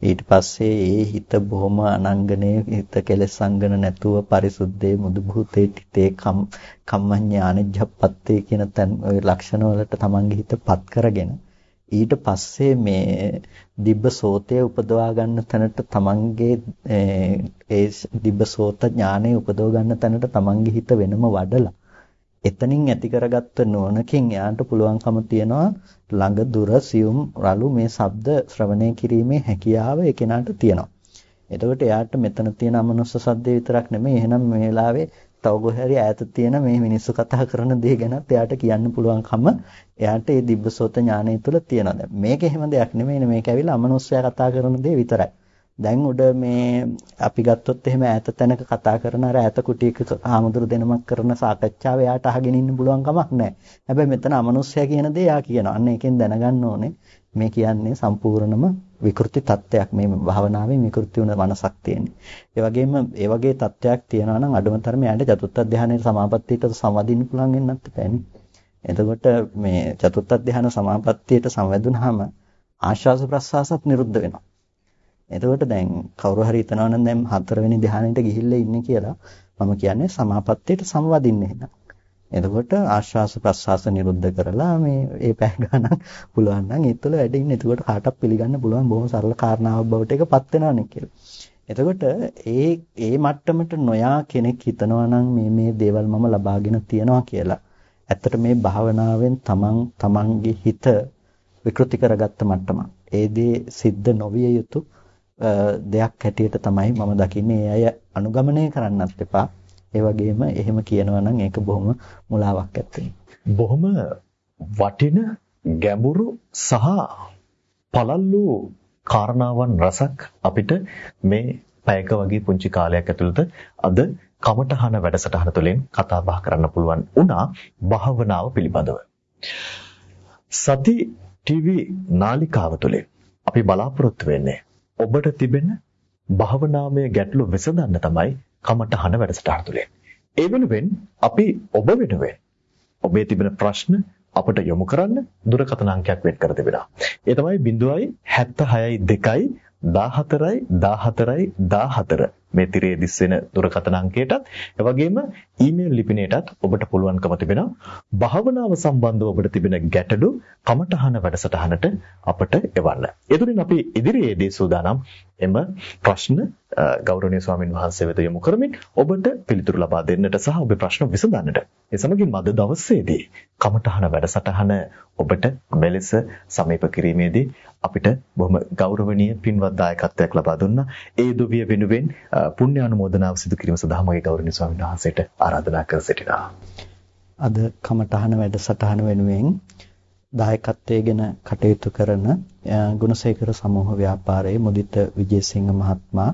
ඊට පස්සේ ඒ හිත බොහොම අනංගනේ හිත කෙලෙස් සංගන නැතුව පරිසුද්ධේ මුදු භූතේ තිතේ කම් කම්මඤ්ඤානෙ ජප්පත්තේ කියන තන් ওই ලක්ෂණ වලට තමන්ගේ හිතපත් කරගෙන ඊට පස්සේ මේ දිබ්බ සෝතය උපදවා ගන්න තැනට තමන්ගේ ඒ දිබ්බ සෝත ඥානෙ උපදව ගන්න තැනට තමන්ගේ හිත වෙනම වඩලා එතනින් ඇති කරගත්ත නුවණකින් එයාට පුළුවන්කම තියනවා ළඟ දුර සියුම් රළු මේ ශබ්ද ශ්‍රවණය කිරීමේ හැකියාව ඒ කෙනාට තියෙනවා. එතකොට එයාට මෙතන තියෙන අමනුස්ස සද්දේ විතරක් නෙමෙයි එහෙනම් මේ වෙලාවේ තව කොහරි ඈත තියෙන මේ මිනිස්සු කතා කරන දේ ගැනත් එයාට කියන්න පුළුවන්කම එයාට ඒ දිබ්බසෝත ඥානය තුළ තියෙනවා. දැන් මේක එහෙම දෙයක් නෙමෙයිනේ මේක ඇවිල්ලා අමනුෂ්‍යයා කතා කරන දේ විතරයි. දැන් උඩ මේ අපි ගත්තොත් එහෙම ඈත තැනක කතා කරන අර ඈත කුටියක ආමුදුරු දෙනමක් කරන සාකච්ඡාව එයාට අහගෙන ඉන්න පුළුවන් කමක් නැහැ. හැබැයි මෙතන අමනුෂ්‍යයා කියන දේ එයා කියනවා. අන්න ඒකෙන් දැනගන්න ඕනේ මේ කියන්නේ සම්පූර්ණම විකෘති තත්ත්වයක් මේ භාවනාවේ විකෘති වුණ මනසක් තියෙන්නේ. ඒ වගේම ඒ වගේ තත්ත්වයක් තියෙනවා නම් අඩුම තරමේ යාට චතුත්ථ ධානයේ සමාපත්තියට සමවදින්න පුළුවන් වෙන්නත් බෑනේ. එතකොට මේ චතුත්ථ ධානය සමාපත්තියට සමවැදුනහම ආශ්වාස ප්‍රශ්වාසත් නිරුද්ධ වෙනවා. එතකොට දැන් කවුරු හරි හිතනවා නම් දැන් හතරවෙනි ධ්‍යානෙට ගිහිල්ලා ඉන්නේ කියලා මම කියන්නේ සමාපත්තියට සමවදින්නේ එහෙනම්. එතකොට ආශ්වාස ප්‍රශ්වාස නිරුද්ධ කරලා මේ ඒ පැය ගණන් පුළුවන් නම් ඒ තුළ වැඩ ඉන්න. එතකොට කාටවත් පිළිගන්න පුළුවන් බොහොම සරල කාරණාවක් බවට ඒකපත් වෙනවනේ කියලා. එතකොට ඒ ඒ මට්ටමට නොයා කෙනෙක් හිතනවා නම් මේ මේ දේවල් මම ලබාගෙන තියනවා කියලා. ඇත්තට මේ භාවනාවෙන් තමන් තමන්ගේ හිත විකෘති කරගත්ත මට්ටමක්. ඒ දේ සිද්ධ නොවිය යුතු දෙයක් හැටියට තමයි මම දකින්නේ. ඒ අය අනුගමනය කරන්නත් එපා. ඒ වගේම එහෙම කියනවා නම් ඒක බොහොම මුලාවක් ඇත්තේ. බොහොම වටින ගැඹුරු සහ පළල්ලු කාරණාවන් රසක් අපිට මේ පැයක වගේ පුංචි කාලයක් ඇතුළත අද කමඨහන වැඩසටහන තුළින් කතා බහ කරන්න පුළුවන් වුණා භාවනාව පිළිබඳව. සති ටීවී නාලිකාව තුළින් අපි බලාපොරොත්තු වෙන්නේ ඔබට තිබෙන භාවනාමය ගැටලු විසඳන්න තමයි කමඨහන වැඩසටහන තුළින්. ඒ වෙනුවෙන් අපි ඔබ වෙනුවෙන් ඔබේ තිබෙන ප්‍රශ්න අපට යොමු කරන්න දුරකථන අංකයක් වෙන් කර තිබෙනවා. ඒ තමයි 076යි 2යි 14යි 14යි 14 මේ තිරේ දිස්වෙන දුරකථන අංකයටත් එවැගේම ඊමේල් ලිපිනයටත් ඔබට පුළුවන්කම තිබෙනවා භාවනාව සම්බන්ධව ඔබට තිබෙන ගැටලු කමඨහන වැඩසටහනට අපට එවන්න. ඒ තුලින් අපි ඉදිරියේදී සූදානම් එම ප්‍රශ්න ගෞරවනීය ස්වාමින් වහන්සේ වෙත යොමු කරමින් ඔබට පිළිතුරු ලබා දෙන්නට සහ ඔබේ ප්‍රශ්න විසඳන්නට. ඒ සමගින් මද දවසේදී කමඨහන වැඩසටහන ඔබට මෙලෙස සමීප කිරීමේදී අපිට බොහොම ගෞරවනීය පින්වත් දායකත්වයක් ලබා දුන්නා. ඒ දුවිය වෙනුවෙන් පුණ්‍ය අනුමෝදනාව සිදු කිරීම සඳහා මගේ ගෞරවනීය ස්වාමීන් වහන්සේට ආරාධනා කර සිටිනවා. අද කමඨහන වැඩසටහන වෙනුවෙන් දායකත්වයේගෙන කටයුතු කරන ගුණසේකර සමූහ ව්‍යාපාරයේ මුදිත විජේසිංහ මහත්මයා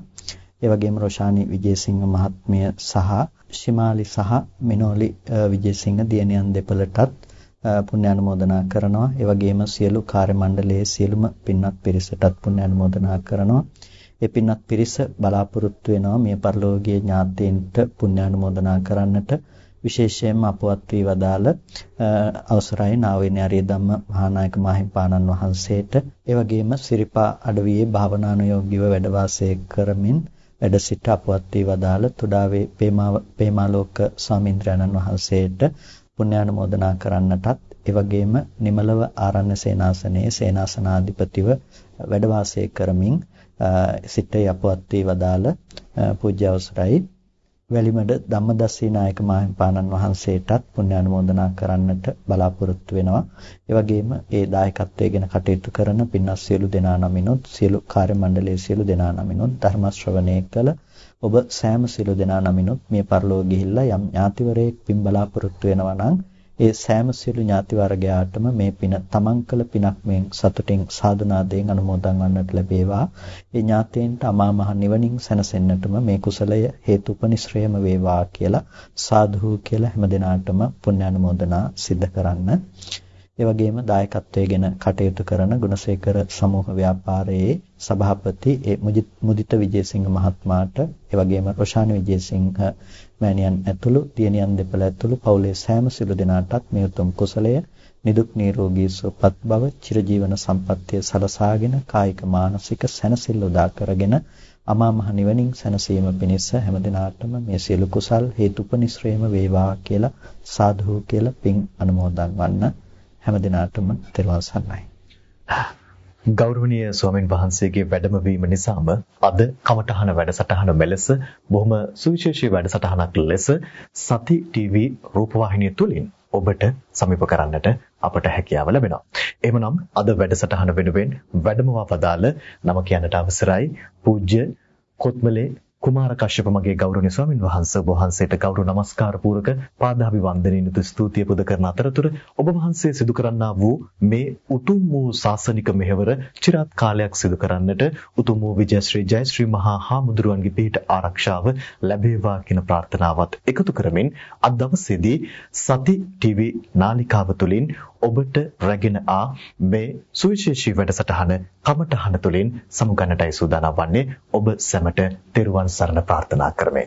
ඒ වගේම රොෂානි විජේසිංහ මහත්මිය සහ ශිමාලි සහ මිනෝලි විජේසිංහ දියණියන් දෙපළටත් පුණ්‍ය අනුමෝදනා කරනවා. ඒ වගේම සියලු කාර්ය මණ්ඩලයේ සියලුම පින්වත් පිරිසටත් පුණ්‍ය අනුමෝදනා කරනවා. ඒ පින්වත් පිරිස බලාපොරොත්තු වෙනවා මිය පරලෝකීය ඥාතීන්ට පුණ්‍ය අනුමෝදනා කරන්නට විශේෂයෙන්ම අපවත් වී වදාළ අවසරයි නාවින ආර්ය ධම්ම මහානායක මාහිම්පාණන් වහන්සේට ඒ වගේම සිරිපා අඩවියේ භාවනානුයෝගීව වැඩ වාසය කරමින් වැඩ සිට අපවත් වී වදාළ තුඩාවේ පේමාලෝක ස්වාමීන්ද්‍රයන්න් වහන්සේට පුණ්‍යානුමෝදනා කරන්නටත් ඒ වගේම නිමලව ආරණ්‍ය සේනාසනයේ සේනාසනාධිපතිව වැඩ වාසය කරමින් සිට අපවත් වී වදාළ පූජ්‍ය අවසරයි වැලිමඩ ධම්මදස්සී නායක මාහිම්පාණන් වහන්සේටත් පුණ්‍ය අනුමෝදනා කරන්නට බලාපොරොත්තු වෙනවා. ඒ වගේම ඒ දායකත්වයෙන් කටයුතු කරන පින්වත් සියලු දෙනා නමිනුත් සියලු කාර්ය මණ්ඩලයේ සියලු දෙනා නමිනුත් ධර්ම ශ්‍රවණය කළ ඔබ සෑම සියලු දෙනා නමිනුත් මේ පරලෝක ගිහිල්ලා යම් ඥාතිවරයෙක් පින් බලාපොරොත්තු වෙනවා නම් ඒ සෑම සියලු ඥාති වර්ගයාටම මේ පින තමන් කළ පිනක් මෙන් සතුටින් සාදුනාදයෙන් අනුමෝදන් වන්නට ලැබේවා. ඒ ඥාතීන්ට අමා මහ නිවනින් සැනසෙන්නටම මේ කුසලය හේතුපනිශ්‍රයම වේවා කියලා සාදු කියලා හැම දිනාටම පුණ්‍ය අනුමෝදනා සිද්ධ කරන්න. ඒ වගේම දායකත්වයෙන් කටයුතු කරන ගුණසේකර සමූහ ව්‍යාපාරයේ සභාපති ඒ මුදිත විජේසිංහ මහත්මයාට ඒ වගේම රොෂානි විජේසිංහ මෑණියන් ඇතුළු දියණියන් දෙපළ ඇතුළු පවුලේ සෑම සිළු දෙනාටත් මේ උතුම් කුසලය නිදුක් නිරෝගී සුවපත් බව චිරජීවන සම්පන්නිය සලසාගෙන කායික මානසික සැනසෙල්ල උදා කරගෙන අමා මහ නිවනින් සැනසීම පිණිස හැම දිනාටම මේ සියලු කුසල් හේතුපනිශ්‍රේම වේවා කියලා සාදු කියලා පින් අනුමෝදන් වන්න. හැම දිනාටම තෙරුවන් සරණයි ගෞරවනීය ස්වාමින් වහන්සේගේ වැඩම වීම නිසාම අද කමඨහන වැඩසටහන මෙලෙස බොහොම සුවිශේෂී වැඩසටහනක් ලෙස සති ටීවී රූපවාහිනිය තුලින් ඔබට සමීප කරන්නට අපට හැකියාව ලැබෙනවා. එහෙමනම් අද වැඩසටහන වෙනුවෙන් වැඩමව පදාල නම කියන්නට අවසරයි පූජ්‍ය කොත්මලේ කුමාර කශ්‍යප මගේ ගෞරවනීය ස්වාමින් වහන්සේ ඔබ වහන්සේට ගෞරව නමස්කාර පූරක පාදාභිවන්දනිනුත් ස්තුතිය පුද කරන අතරතුර ඔබ වහන්සේ සිදු කරන්නා වූ මේ උතුම් වූ ශාසනික මෙහෙවර চিරාත් කාලයක් සිදු කරන්නට උතුම් වූ විජයශ්‍රී ජයශ්‍රී මහා හාමුදුරුවන්ගේ පිහිට ආරක්ෂාව ලැබේවා කියන ප්‍රාර්ථනාවත් එකතු කරමින් අද දවසේදී සති ටීවී නාලිකාව තුළින් ඔබට රැගෙන ආ මේ සුවිශේෂී වැඩසටහන කමටහන තුළින් සමුගන්නටයි සූදානම් වන්නේ ඔබ සැමට තෙරුවන් සරණ ප්‍රාර්ථනා කරමි.